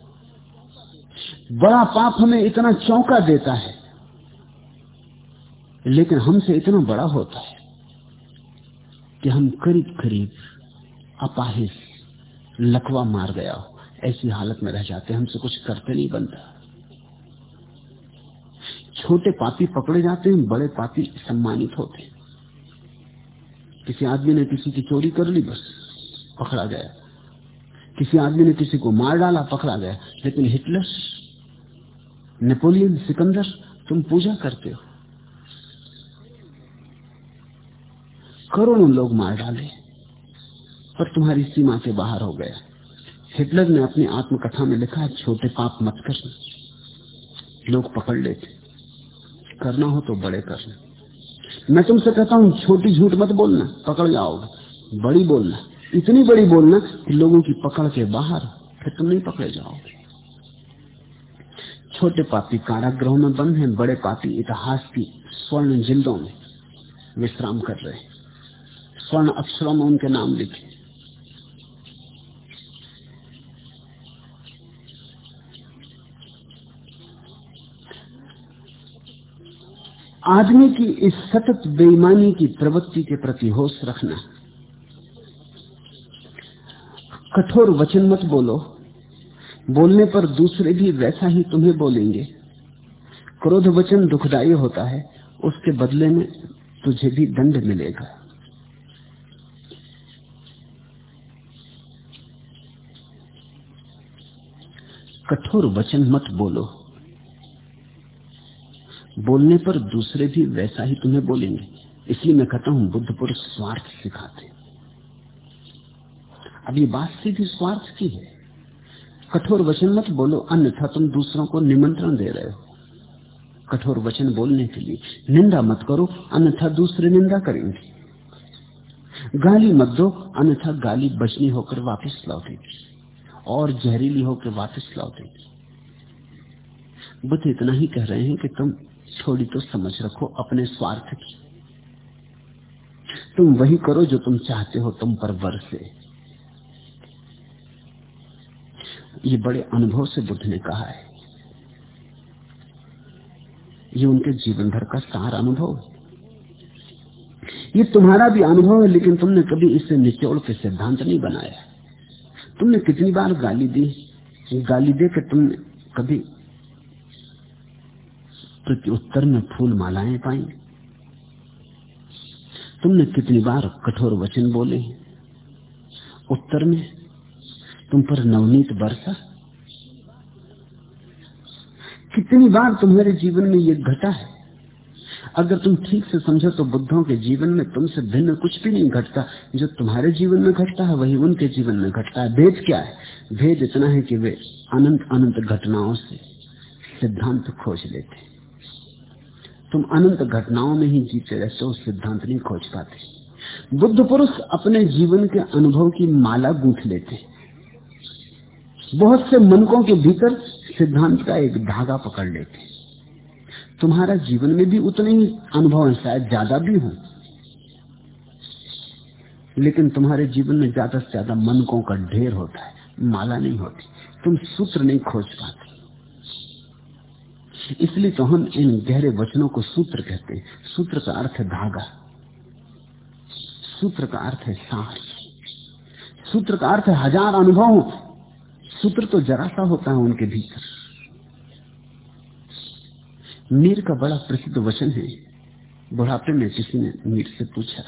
बड़ा पाप हमें इतना चौंका देता है, लेकिन हमसे इतना बड़ा होता है कि हम करीब करीब अपाहिज लकवा मार गया हो। ऐसी हालत में रह जाते हमसे कुछ करते नहीं बनता। छोटे पापी पकड़े जाते हैं, बड़े पापी सम्मानित होते हैं। किसी आदमी ने किसी की चोरी कर ली, बस पकड़ा गया। किसी आदमी ने किसी को मार डाला, पकड़ा गया। लेकिन हिटलर, नेपोलियन सिकंदर, तुम पूजा करते हो। करोड़ों लोग मार डाले, पर तुम्हारी सीमा से बाहर हो गया। हिटलर ने अपनी आत्मकथा में लिखा छोटे पाप मत कर लोग पकड़ लेते। करना हो तो बड़े करना मैं तुमसे कहता हूँ, छोटी झूठ मत बोलना, पकड़ जाओगे बड़ी बोलना। इतनी बड़ी बोलना कि लोगों की पकड़ के बाहर फिर तुम नहीं पकड़े जाओगे छोटे पापी कारागृहों में बंद हैं, बड़े पापी इतिहास की स्वर्ण जिल्दों में विश्राम कर रहे हैं। स्वर्ण अक्षरों में उनके नाम लिखे। आदमी की इस सतत बेईमानी की प्रवृत्ति के प्रति होश रखना। कठोर वचन मत बोलो। बोलने पर दूसरे भी वैसा ही तुम्हें बोलेंगे। क्रोध वचन दुखदायी होता है, उसके बदले में तुझे भी दंड मिलेगा। कठोर वचन मत बोलो। बोलने पर दूसरे भी वैसा ही तुम्हें बोलेंगे। इसलिए मैं कहता हूँ, बुद्ध पुरुष स्वार्थ सिखाते अब ये बात सीधी स्वार्थ की है। कठोर वचन मत बोलो, अन्यथा तुम दूसरों को निमंत्रण दे रहे हो। कठोर वचन बोलने के लिए निंदा मत करो, अन्यथा दूसरे निंदा करेंगे। गाली मत दो, अन्यथा गाली बचनी होकर वापस लौटेगी और जहरीली होकर वापस लौटेगी बुद्ध इतना ही कह रहे हैं कि तुम थोड़ी तो समझ रखो अपने स्वार्थ की। तुम वही करो जो तुम चाहते हो तुम पर बरसे ये बड़े अनुभव से बुद्ध ने कहा है। ये उनके जीवन भर का सार अनुभव है। ये तुम्हारा भी अनुभव है, लेकिन तुमने कभी इसे निचोड़ के सिद्धांत नहीं बनाया। तुमने कितनी बार गाली दी? गाली दे के तुमने कभी प्रत्युत्तर में फूल मालाएँ पाई। तुमने कितनी बार कठोर वचन बोले उत्तर में, तुम पर नवनीत बरसा। कितनी बार तुम्हारे जीवन में यह घटा है। अगर तुम ठीक से समझो तो बुद्धों के जीवन में तुमसे भिन्न कुछ भी नहीं घटता। जो तुम्हारे जीवन में घटता है, वही उनके जीवन में घटता है। भेद क्या है? भेद इतना है कि वे अनंत अनंत घटनाओं से सिद्धांत खोज लेते तुम अनंत घटनाओं में ही जीते रहते हो सिद्धांत नहीं खोज पाते। बुद्ध पुरुष अपने जीवन के अनुभव की माला गूंथ लेते बहुत से मनकों के भीतर सिद्धांत का एक धागा पकड़ लेते तुम्हारा जीवन में भी उतने ही अनुभव है, शायद ज़्यादा भी हो। लेकिन तुम्हारे जीवन में ज़्यादा से ज़्यादा मनकों का ढेर होता है, माला नहीं होती। तुम सूत्र नहीं खोज पाते। इसलिए तो हम इन गहरे वचनों को सूत्र कहते हैं। सूत्र का अर्थ है धागा। सूत्र का अर्थ है सांस। सूत्र का अर्थ है हज़ार अनुभव। सूत्र तो जरा सा होता है उनके भीतर। मीर का बड़ा प्रसिद्ध वचन है। बुढ़ापे में किसी ने मीर से पूछा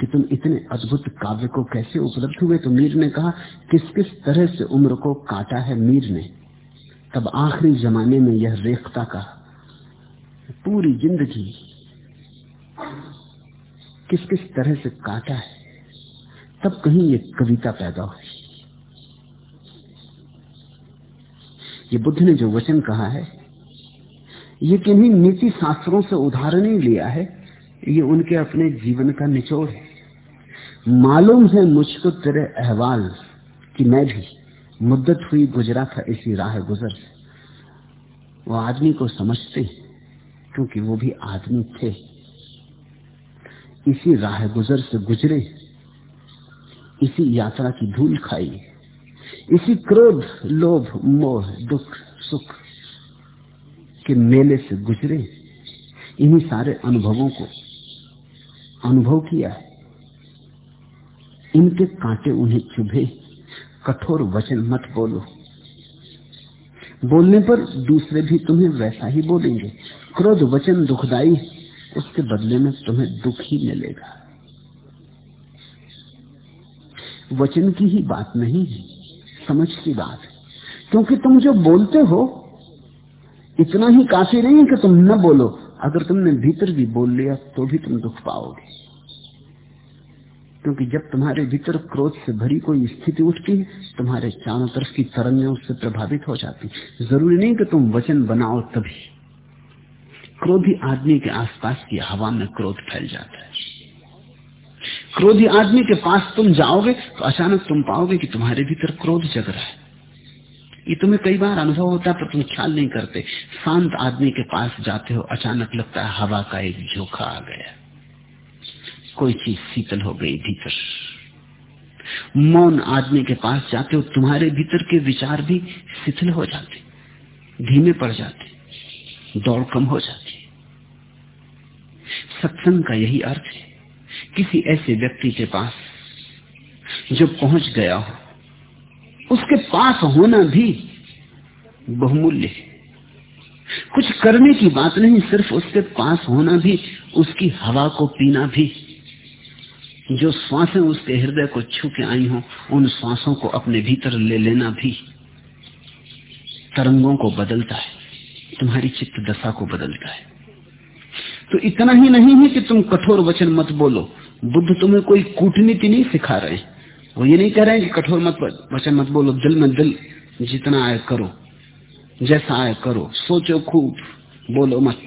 कि तुम इतने अद्भुत काव्य को कैसे उपलब्ध हुए? तो मीर ने कहा किस किस तरह से उम्र को काटा है मीर ने? तब आखिरी जमाने में यह रेखता का पूरी ज़िंदगी किस किस तरह से काटा है, तब कहीं ये कविता पैदा हुई। ये बुद्ध ने जो वचन कहा है, ये किन्हीं नीति शास्त्रों से उदाहरण ही लिया है, ये उनके अपने जीवन का निचोड़ है। मालूम है मुझको तेरे अहवाल कि मैं भी। मुद्दत हुई गुजरा था इसी राह गुजर से। वो आदमी को समझते क्योंकि वो भी आदमी थे। इसी राह गुजर से गुजरे, इसी यात्रा की धूल खाई, इसी क्रोध, लोभ, मोह, दुख, सुख के मेले से गुजरे, इन्हीं सारे अनुभवों को अनुभव किया। इनके कांटे उन्हें चुभे। कठोर वचन मत बोलो। बोलने पर दूसरे भी तुम्हें वैसा ही बोलेंगे। क्रोध, वचन, दुखदाई, उसके बदले में तुम्हें दुख ही मिलेगा। वचन की ही बात नहीं है, समझ की बात है। क्योंकि तुम जो बोलते हो, इतना ही काफ़ी नहीं कि तुम न बोलो। अगर तुमने भीतर भी बोल लिया तो भी तुम दुख पाओगे। क्योंकि जब तुम्हारे भीतर क्रोध से भरी कोई स्थिति उठती है, तुम्हारे चारों तरफ़ की तरंगें उससे प्रभावित हो जाती ज़रूरी नहीं कि तुम वचन बनाओ तभी। क्रोधी आदमी के आसपास की हवा में क्रोध फैल जाता है। क्रोधी आदमी के पास तुम जाओगे तो अचानक तुम पाओगे कि तुम्हारे भीतर क्रोध जग रहा है। ये तुम्हें कई बार अनुभव होता है, पर तुम ख्याल नहीं करते। शांत आदमी के पास जाते हो, अचानक लगता है हवा का एक झोंका आ गया। कोई चीज़ शीतल हो गई भीतर। मौन आदमी के पास जाते हो, तुम्हारे भीतर के विचार भी शिथिल हो जाते, धीमे पड़ जाते, दौड़ कम हो जाती। सत्संग का यही अर्थ है, किसी ऐसे व्यक्ति के पास जो पहुँच गया हो, उसके पास होना भी बहुमूल्य है। कुछ करने की बात नहीं, सिर्फ़ उसके पास होना भी, उसकी हवा को पीना भी। जो श्वासें उसके हृदय को छू के आई हो, उन श्वासों को अपने भीतर ले लेना भी तरंगों को बदलता है, तुम्हारी चित्त दशा को बदलता है। तो इतना ही नहीं है कि तुम कठोर वचन मत बोलो। बुद्ध तुम्हें कोई कूटनीति नहीं सिखा रहे वो ये नहीं कह रहे हैं कि कठोर मत वचन मत बोलो, दिल में दिल जितना आए करो, जैसा आय करो। सोचो खूब, बोलो मत।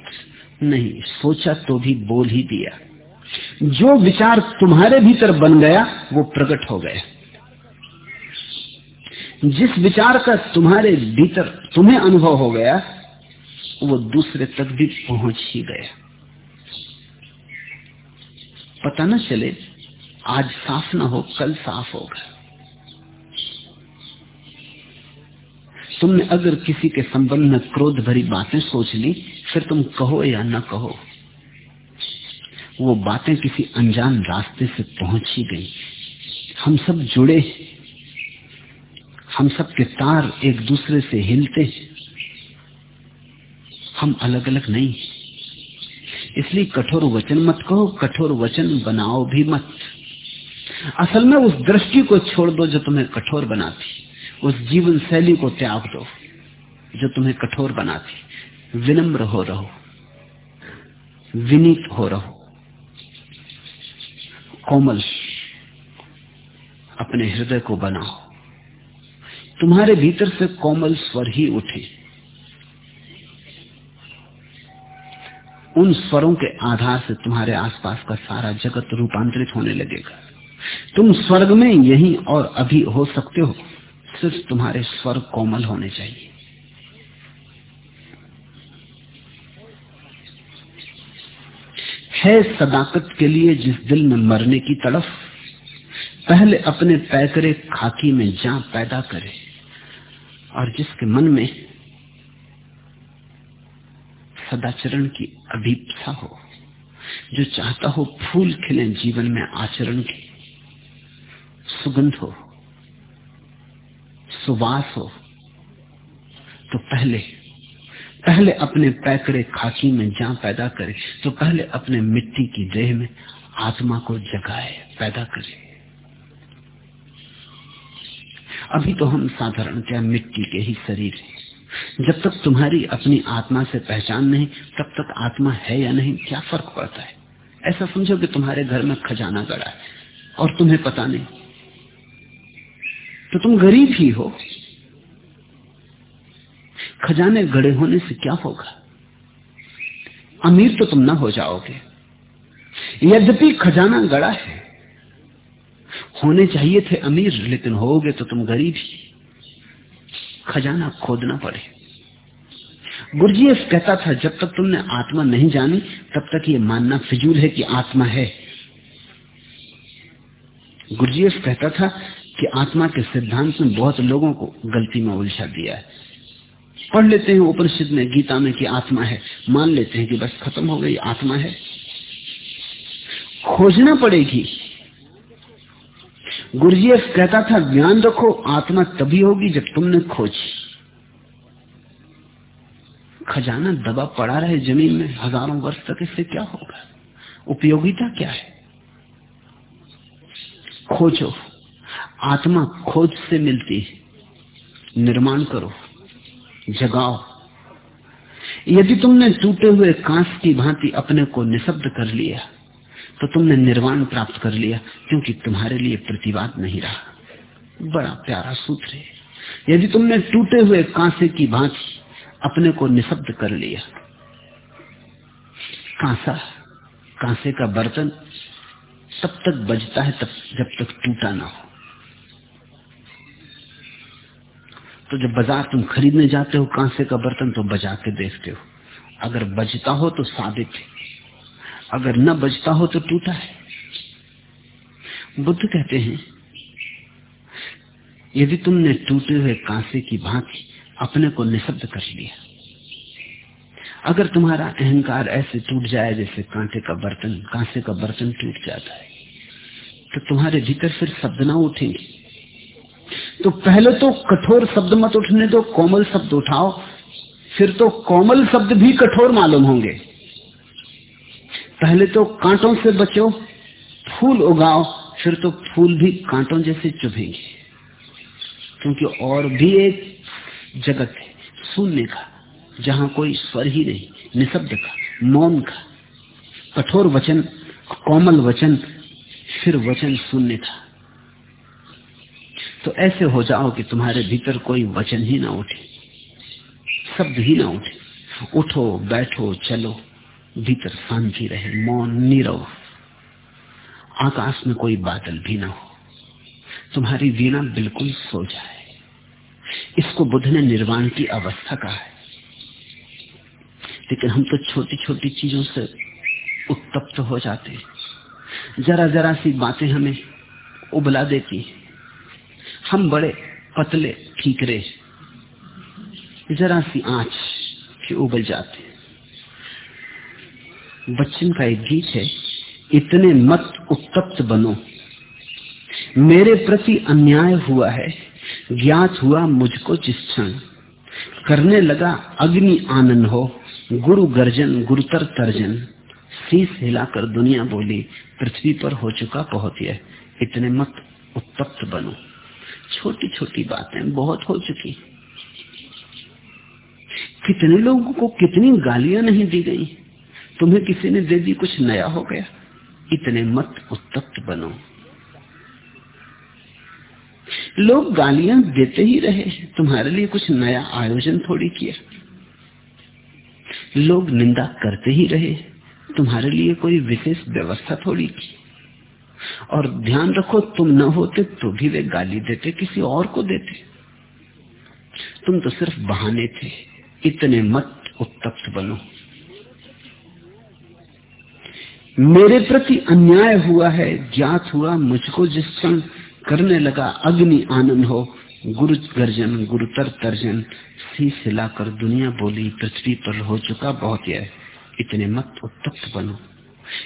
नहीं, सोचा तो भी बोल ही दिया। जो विचार तुम्हारे भीतर बन गया, वो प्रकट हो गया जिस विचार का तुम्हारे भीतर तुम्हें अनुभव हो गया, वो दूसरे तक भी पहुँच ही गया पता न चले, आज साफ़ ना हो, कल साफ़ होगा। तुमने अगर किसी के संबंध में क्रोध भरी बातें सोच ली, फिर तुम कहो या न कहो। वो बातें किसी अनजान रास्ते से पहुँच ही गई। हम सब जुड़े हम सब के तार एक दूसरे से हिलते हम अलग अलग नहीं इसलिए कठोर वचन मत कहो, कठोर वचन बनाओ भी मत। असल में उस दृष्टि को छोड़ दो जो तुम्हें कठोर बनाती उस जीवन शैली को त्याग दो जो तुम्हें कठोर बनाती विनम्र हो रहो। विनीत हो रहो। कोमल अपने हृदय को बनाओ। तुम्हारे भीतर से कोमल स्वर ही उठे। उन स्वरों के आधार से तुम्हारे आसपास का सारा जगत रूपांतरित होने लगेगा। तुम स्वर्ग में यही और अभी हो सकते हो। सिर्फ़ तुम्हारे स्वर कोमल होने चाहिए। है सदाकत के लिए जिस दिल में मरने की तड़फ? पहले अपने पैकरे खाकी में जा पैदा करे। और जिसके मन में सदाचरण की अभीपसा हो, जो चाहता हो फूल खिले जीवन में आचरण की। सुगंध हो, सुवास हो तो पहले पहले अपने पैकड़े खाकी में जा पैदा करे तो पहले अपने मिट्टी की देह में आत्मा को जगाए, पैदा करे। अभी तो हम साधारण क्या मिट्टी के ही शरीर हैं। जब तक तुम्हारी अपनी आत्मा से पहचान नहीं, तब तक आत्मा है या नहीं, क्या फ़र्क पड़ता है? ऐसा समझो कि तुम्हारे घर में खजाना गड़ा है, और तुम्हें पता नहीं। तो तुम गरीब ही हो। खजाने गड़े होने से क्या होगा? अमीर तो तुम ना हो जाओगे। यद्यपि खजाना गड़ा है, होने चाहिए थे अमीर, लेकिन होगे तो तुम गरीब ही। खजाना खोदना पड़े। गुरजीएफ कहता था, जब तक तुमने आत्मा नहीं जानी, तब तक ये मानना फिजूल है कि आत्मा है। गुरजीएफ कहता था कि आत्मा के सिद्धांत ने बहुत लोगों को गलती में उलझा दिया है। पढ़ लेते हैं उपनिषद में, गीता में कि आत्मा है। मान लेते हैं कि बस खत्म हो गई, आत्मा है। खोजना पड़ेगी। गुरुजीएफ कहता था ज्ञान रखो, आत्मा तभी होगी जब तुमने खोजी। खजाना दबा पड़ा रहे ज़मीन में, हज़ारों वर्ष तक इससे क्या होगा? उपयोगिता क्या है? खोजो। आत्मा खोज से मिलती है। निर्माण करो। जगाओ। यदि तुमने टूटे हुए कांस की भांति अपने को निशब्द कर लिया तो तुमने निर्वाण प्राप्त कर लिया, क्योंकि तुम्हारे लिए प्रतिवाद नहीं रहा। बड़ा प्यारा सूत्र है। यदि तुमने टूटे हुए कांसे की भांति अपने को निशब्द कर लिया, कांसा, कांसे का बर्तन तब तक बजता है तब, जब तक टूटा ना हो। तो जब बाज़ार तुम खरीदने जाते हो, कांसे का बर्तन तो बजा के देखते हो। अगर बजता हो तो साबित है। अगर न बजता हो तो टूटा है। बुद्ध कहते हैं, यदि तुमने टूटे हुए कांसे की भांति अपने को निशब्द कर लिया, अगर तुम्हारा अहंकार ऐसे टूट जाए जैसे कांटे का बर्तन, कांसे का बर्तन टूट जाता है तो तुम्हारे भीतर फिर शब्द ना उठेंगे। तो पहले तो कठोर शब्द मत उठने दो, कोमल शब्द उठाओ। फिर तो कोमल शब्द भी कठोर मालूम होंगे। पहले तो कांटों से बचो, फूल उगाओ, फिर तो फूल भी कांटों जैसे चुभेंगे। क्योंकि और भी एक जगत है, शून्य का, जहाँ कोई स्वर ही नहीं, निशब्द का, मौन का। कठोर वचन, कोमल वचन, फिर वचन शून्य का तो ऐसे हो जाओ कि तुम्हारे भीतर कोई वचन ही ना उठे, शब्द ही ना उठे। उठो, बैठो, चलो, भीतर शांति रहे, मौन नीरव। आकाश में कोई बादल भी ना हो, तुम्हारी वीणा बिल्कुल सो जाए। इसको बुद्ध ने निर्वाण की अवस्था कहा है। लेकिन हम तो छोटी छोटी चीज़ों से उत्तप्त हो जाते हैं। जरा जरा सी बातें हमें उबला देती हम बड़े पतले ठीकरे जरा सी आँच के उबल जाते बच्चन का एक गीत है, इतने मत उत्तप्त बनो। मेरे प्रति अन्याय हुआ है, ज्ञात हुआ मुझको जिस क्षण। करने लगा अग्नि आनंद हो, गुरु गर्जन, गुरुतर तर्जन। शीश हिलाकर दुनिया बोली, पृथ्वी पर हो चुका बहुत यह, इतने मत उत्तप्त बनो। छोटी छोटी बातें बहुत हो चुकी कितने लोगों को कितनी गालियाँ नहीं दी गई? तुम्हें किसी ने दे दी कुछ नया हो गया? इतने मत उत्तप्त बनो। लोग गालियाँ देते ही रहे, तुम्हारे लिए कुछ नया आयोजन थोड़ी किया। लोग निंदा करते ही रहे, तुम्हारे लिए कोई विशेष व्यवस्था थोड़ी की। और ध्यान रखो, तुम न होते तो भी वे गाली देते, किसी और को देते। तुम तो सिर्फ़ बहाने थे, इतने मत उत्तप्त बनो। मेरे प्रति अन्याय हुआ है, ज्ञात हुआ, मुझको जिस क्षण करने लगा अग्नि आनंद हो, गुरु गर्जन, गुरुतर तर्जन, शीश हिलाकर दुनिया बोली, पृथ्वी पर हो चुका बहुत यह, इतने मत उत्तप्त बनो।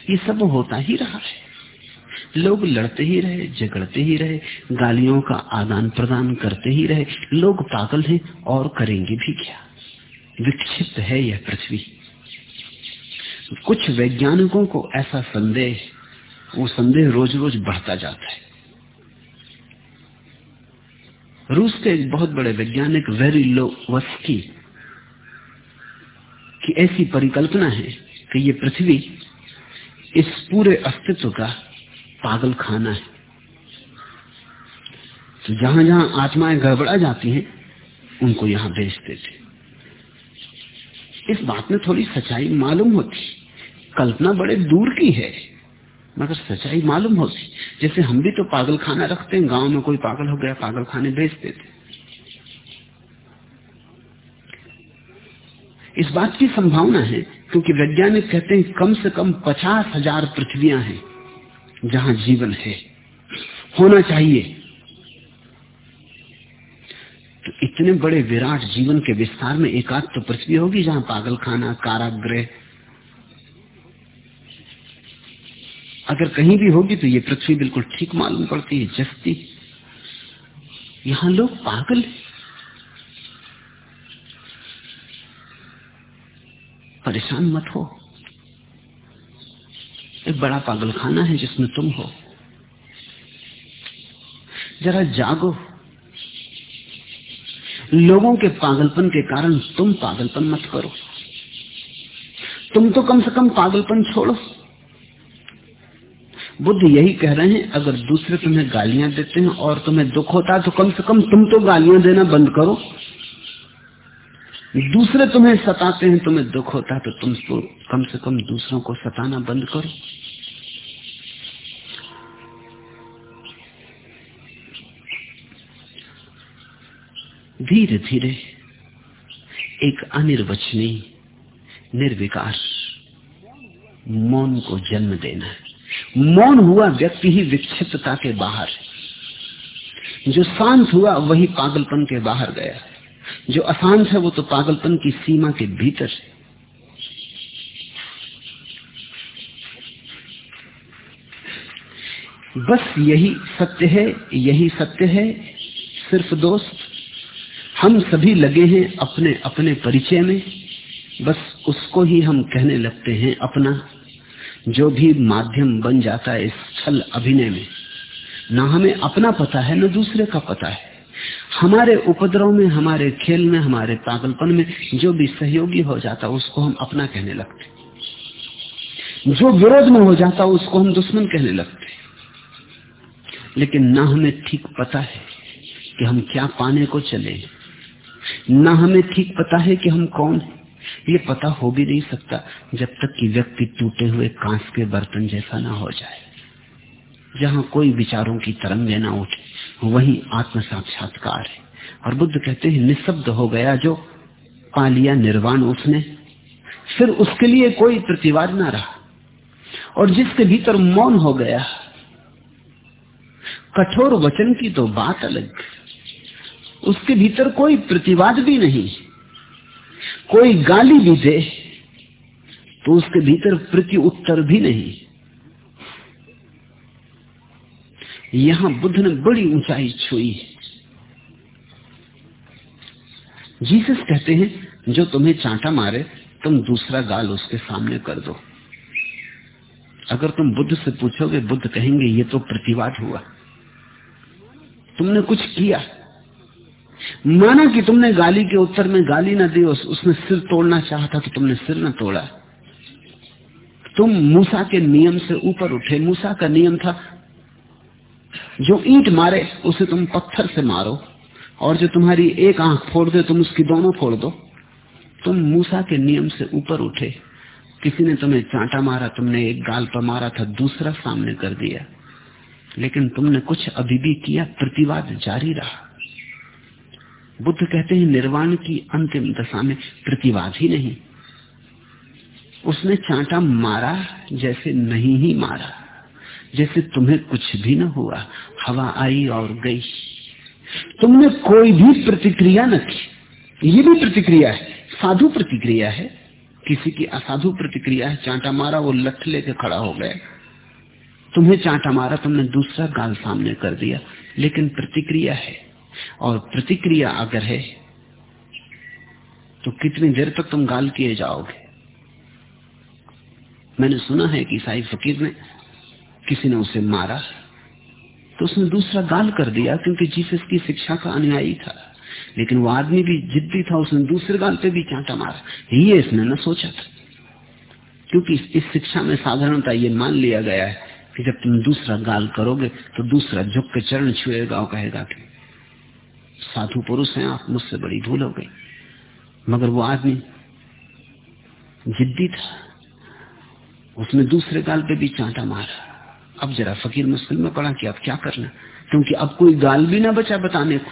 ये सब होता ही रहा है। लोग लड़ते ही रहे, झगड़ते ही रहे, गालियों का आदान प्रदान करते ही रहे, लोग पागल हैं और करेंगे भी क्या? विक्षिप्त है यह पृथ्वी। कुछ वैज्ञानिकों को ऐसा संदेह, वो संदेह रोज रोज बढ़ता जाता है। रूस के एक बहुत बड़े वैज्ञानिक वेरी वस्की की ऐसी परिकल्पना है कि ये पृथ्वी इस पूरे अस्तित्व का पागल खाना है। तो जहाँ जहाँ आत्माएँ गड़बड़ा जाती हैं, उनको यहाँ भेज देते। इस बात में थोड़ी सच्चाई मालूम होती। कल्पना बड़े दूर की है, मगर सच्चाई मालूम होती। जैसे हम भी तो पागल खाना रखते हैं, गाँव में कोई पागल हो गया, पागल खाने भेज देते। इस बात की संभावना है, क्योंकि वैज्ञानिक कहते हैं, कम से कम पचास हज़ार पृथ्वियाँ हैं। जहाँ जीवन है, होना चाहिए। तो इतने बड़े विराट जीवन के विस्तार में एकाध तो पृथ्वी होगी जहाँ पागल खाना कारागृह, अगर कहीं भी होगी तो ये पृथ्वी बिल्कुल ठीक मालूम पड़ती है, जस्ती। यहाँ लोग पागल परेशान मत हो। एक बड़ा पागल खाना है जिसमें तुम हो। जरा जागो। लोगों के पागलपन के कारण तुम पागलपन मत करो। तुम तो कम से कम पागलपन छोड़ो। बुद्ध यही कह रहे हैं, अगर दूसरे तुम्हें गालियाँ देते हैं और तुम्हें दुख होता है तो कम से कम तुम तो गालियाँ देना बंद करो। दूसरे तुम्हें सताते हैं, तुम्हें दुख होता है तो तुम तो कम से कम दूसरों को सताना बंद करो। धीरे धीरे एक अनिर्वचनीय, निर्विकार मौन को जन्म देना है। मौन हुआ व्यक्ति ही विक्षिप्तता के बाहर, जो शांत हुआ वही पागलपन के बाहर गया। जो अशांत है वो तो पागलपन की सीमा के भीतर है बस यही सत्य है, यही सत्य है, सिर्फ़ दोस्त। हम सभी लगे हैं अपने अपने परिचय में। बस उसको ही हम कहने लगते हैं अपना। जो भी माध्यम बन जाता है इस छल अभिनय में। ना हमें अपना पता है, ना दूसरे का पता है। हमारे उपद्रव में, हमारे खेल में, हमारे पागलपन में जो भी सहयोगी हो जाता, उसको हम अपना कहने लगते जो विरोध में हो जाता, उसको हम दुश्मन कहने लगते लेकिन ना हमें ठीक पता है कि हम क्या पाने को चले ना हमें ठीक पता है कि हम कौन है। ये पता हो भी नहीं सकता जब तक कि व्यक्ति टूटे हुए कांस के बर्तन जैसा ना हो जाए, जहाँ कोई विचारों की तरंगे ना उठे। वही आत्म साक्षात्कार है। और बुद्ध कहते हैं, निशब्द हो गया जो पा लिया निर्वाण उसने। फिर उसके लिए कोई प्रतिवाद ना रहा। और जिसके भीतर मौन हो गया, कठोर वचन की तो बात अलग। उसके भीतर कोई प्रतिवाद भी नहीं। कोई गाली भी दे तो उसके भीतर प्रति उत्तर भी नहीं। यहाँ बुद्ध ने बड़ी ऊंचाई छुई जीसस कहते हैं जो तुम्हें चांटा मारे तुम दूसरा गाल उसके सामने कर दो। अगर तुम बुद्ध से पूछोगे बुद्ध कहेंगे ये तो प्रतिवाद हुआ। तुमने कुछ किया। माना कि तुमने गाली के उत्तर में गाली ना दी उस, उसने सिर तोड़ना चाहा था तो तुमने सिर ना तोड़ा। तुम मूसा के नियम से ऊपर उठे। मूसा का नियम था जो ईंट मारे, उसे तुम पत्थर से मारो, और जो तुम्हारी एक आँख फोड़ दे, तुम उसकी दोनों फोड़ दो। तुम मूसा के नियम से ऊपर उठे। किसी ने तुम्हें चांटा मारा, तुमने एक गाल पर मारा था, दूसरा सामने कर दिया। लेकिन तुमने कुछ अभी भी किया, प्रतिवाद जारी रहा। बुद्ध कहते हैं, निर्वाण की अंतिम दशा में प्रतिवाद ही नहीं। उसने चांटा मारा जैसे नहीं ही मारा। जैसे तुम्हें कुछ भी न हुआ, हवा आई और गई। तुमने कोई भी प्रतिक्रिया न की। ये भी प्रतिक्रिया है, साधु प्रतिक्रिया है। किसी की असाधु प्रतिक्रिया है, चांटा मारा, वो लठ लेके खड़ा हो गया। तुम्हें चांटा मारा, तुमने दूसरा गाल सामने कर दिया, लेकिन प्रतिक्रिया है। और प्रतिक्रिया अगर है तो कितनी देर तक तुम गाल किए जाओगे? मैंने सुना है कि ईसाई फकीर ने किसी ने उसे मारा तो उसने दूसरा गाल कर दिया क्योंकि जीसस की शिक्षा का अनुयायी था। लेकिन वो आदमी भी जिद्दी था, उसने दूसरे गाल पे भी चांटा मारा। ये इसने न सोचा था। क्योंकि इस शिक्षा में साधारणता ये मान लिया गया है कि जब तुम दूसरा गाल करोगे तो दूसरा झुक के चरण छुएगा और कहेगा कि, साधु पुरुष हैं, आप मुझसे बड़ी भूल हो गई। मगर वो आदमी जिद्दी था। उसने दूसरे गाल पे भी चांटा मारा। अब जरा फकीर मुश्किल में पड़ा कि अब क्या करना क्योंकि अब कोई गाल भी ना बचा बताने को।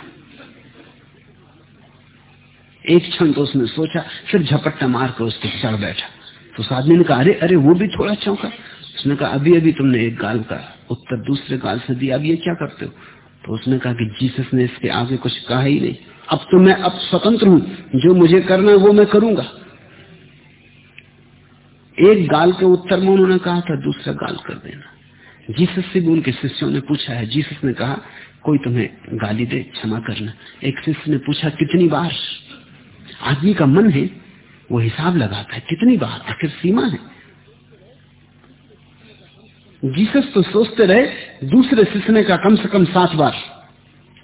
एक क्षण तो उसने सोचा, फिर झपट्टा मार कर उसके चढ़ बैठा। तो उस आदमी ने कहा, अरे अरे, वो भी थोड़ा चौंका। उसने कहा, अभी अभी तुमने एक गाल का उत्तर दूसरे गाल से दिया, अब ये क्या करते हो? तो उसने कहा कि जीसस ने इसके आगे कुछ कहा ही नहीं। अब तो मैं, अब स्वतंत्र हूँ, जो मुझे करना है वो मैं करूँगा। एक गाल के उत्तर में उन्होंने कहा था, दूसरा गाल कर देना। जीसस से भी उनके शिष्यों ने पूछा है, जीसस ने कहा, कोई तुम्हें गाली दे, क्षमा करना? एक शिष्य ने पूछा, कितनी बार? आदमी का मन है, वो हिसाब लगाता है, कितनी बार? आखिर सीमा है? जीसस तो सोचते रहे, दूसरे शिष्य ने कहा कम से कम सात बार।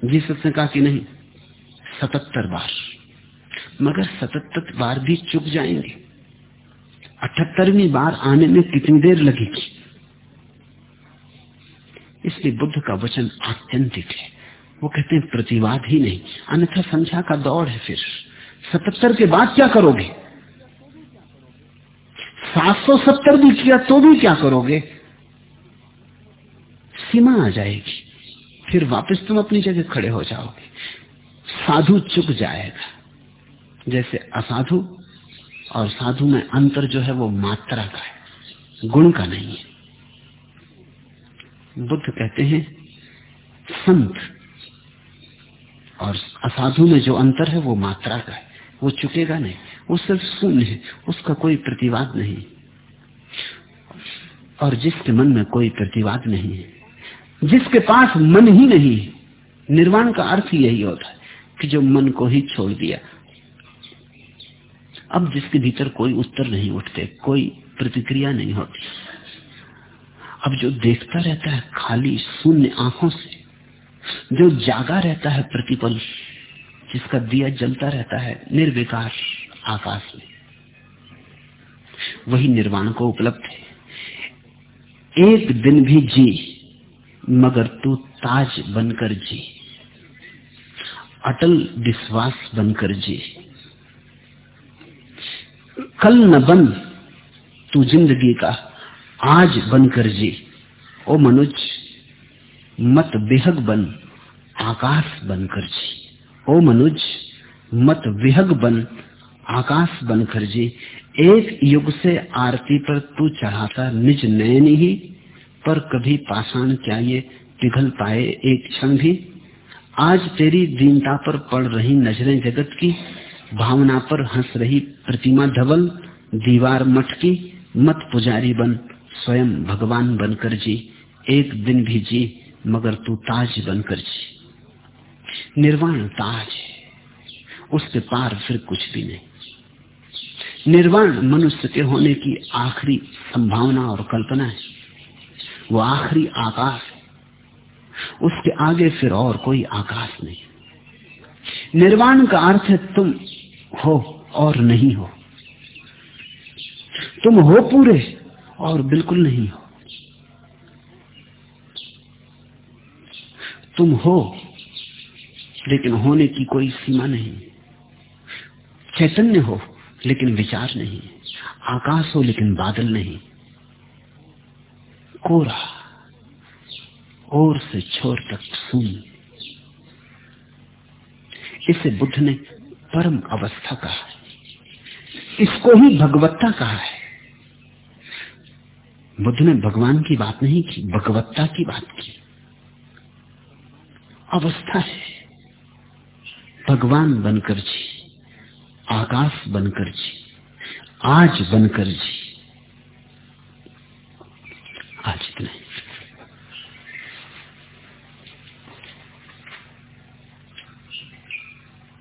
जीसस ने कहा कि नहीं, सतहत्तर बार। मगर सतहत्तर बार भी चुक जाएँगे। अठहत्तरवीं बार आने में कितनी देर लगेगी? इसलिए बुद्ध का वचन आत्यंतिक है। वो कहते हैं, प्रतिवाद ही नहीं, अन्यथा संख्या का दौड़ है फिर। सतहत्तर के बाद क्या करोगे? सात सौ सत्तर भी किया तो भी क्या करोगे? सीमा आ जाएगी। फिर वापस तुम अपनी जगह खड़े हो जाओगे। साधु चुक जाएगा। जैसे असाधु, और साधु में अंतर जो है वो मात्रा का है, गुण का नहीं है। बुद्ध कहते हैं, संत। और असाधु में जो अंतर है, वो मात्रा का है, वो चुकेगा नहीं, वो सिर्फ़ शून्य है, उसका कोई प्रतिवाद नहीं। और जिसके मन में कोई प्रतिवाद नहीं है, जिसके पास मन ही नहीं है, निर्वाण का अर्थ यही होता है कि जो मन को ही छोड़ दिया। अब जिसके भीतर कोई उत्तर नहीं उठते, कोई प्रतिक्रिया नहीं होती। अब जो देखता रहता है खाली शून्य आँखों से, जो जागा रहता है प्रतिपल, जिसका दिया जलता रहता है निर्विकार आकाश में, वही निर्वाण को उपलब्ध है। एक दिन भी जी, मगर तू ताज बनकर जी, अटल विश्वास बनकर जी। कल न बन तू ज़िंदगी का आज बनकर जी। ओ मनुज, मत बेहग बन, आकाश बनकर जी। ओ मनुज, मत विहग बन, आकाश बनकर जी। एक युग से आरती पर तू चढ़ाता निज नयन ही, पर कभी पाषाण क्या ये पिघल पाए एक क्षण भी? आज तेरी दीनता पर पड़ रही नज़रें जगत की, भावना पर हंस रही प्रतिमा धवल, दीवार मटकी, मत पुजारी बन। स्वयं भगवान बनकर जी, एक दिन भी जी, मगर तू ताज बनकर जी। निर्वाण ताज उसके पार फिर कुछ भी नहीं। निर्वाण मनुष्य के होने की आखिरी संभावना और कल्पना है, वो आखिरी आकाश उसके आगे फिर और कोई आकाश नहीं। निर्वाण का अर्थ है तुम हो और नहीं हो। तुम हो पूरे और बिल्कुल नहीं हो। तुम हो, लेकिन होने की कोई सीमा नहीं। चैतन्य हो, लेकिन विचार नहीं। आकाश हो, लेकिन बादल नहीं। कोरा और से छोर तक सुन। इसे बुद्ध ने परम अवस्था कहा है। इसको ही भगवत्ता कहा है। बुद्ध ने भगवान की बात नहीं की, भगवत्ता की बात की। अवस्था है। भगवान बनकर जी, आकाश बनकर जी, आज बनकर जी। आज इतना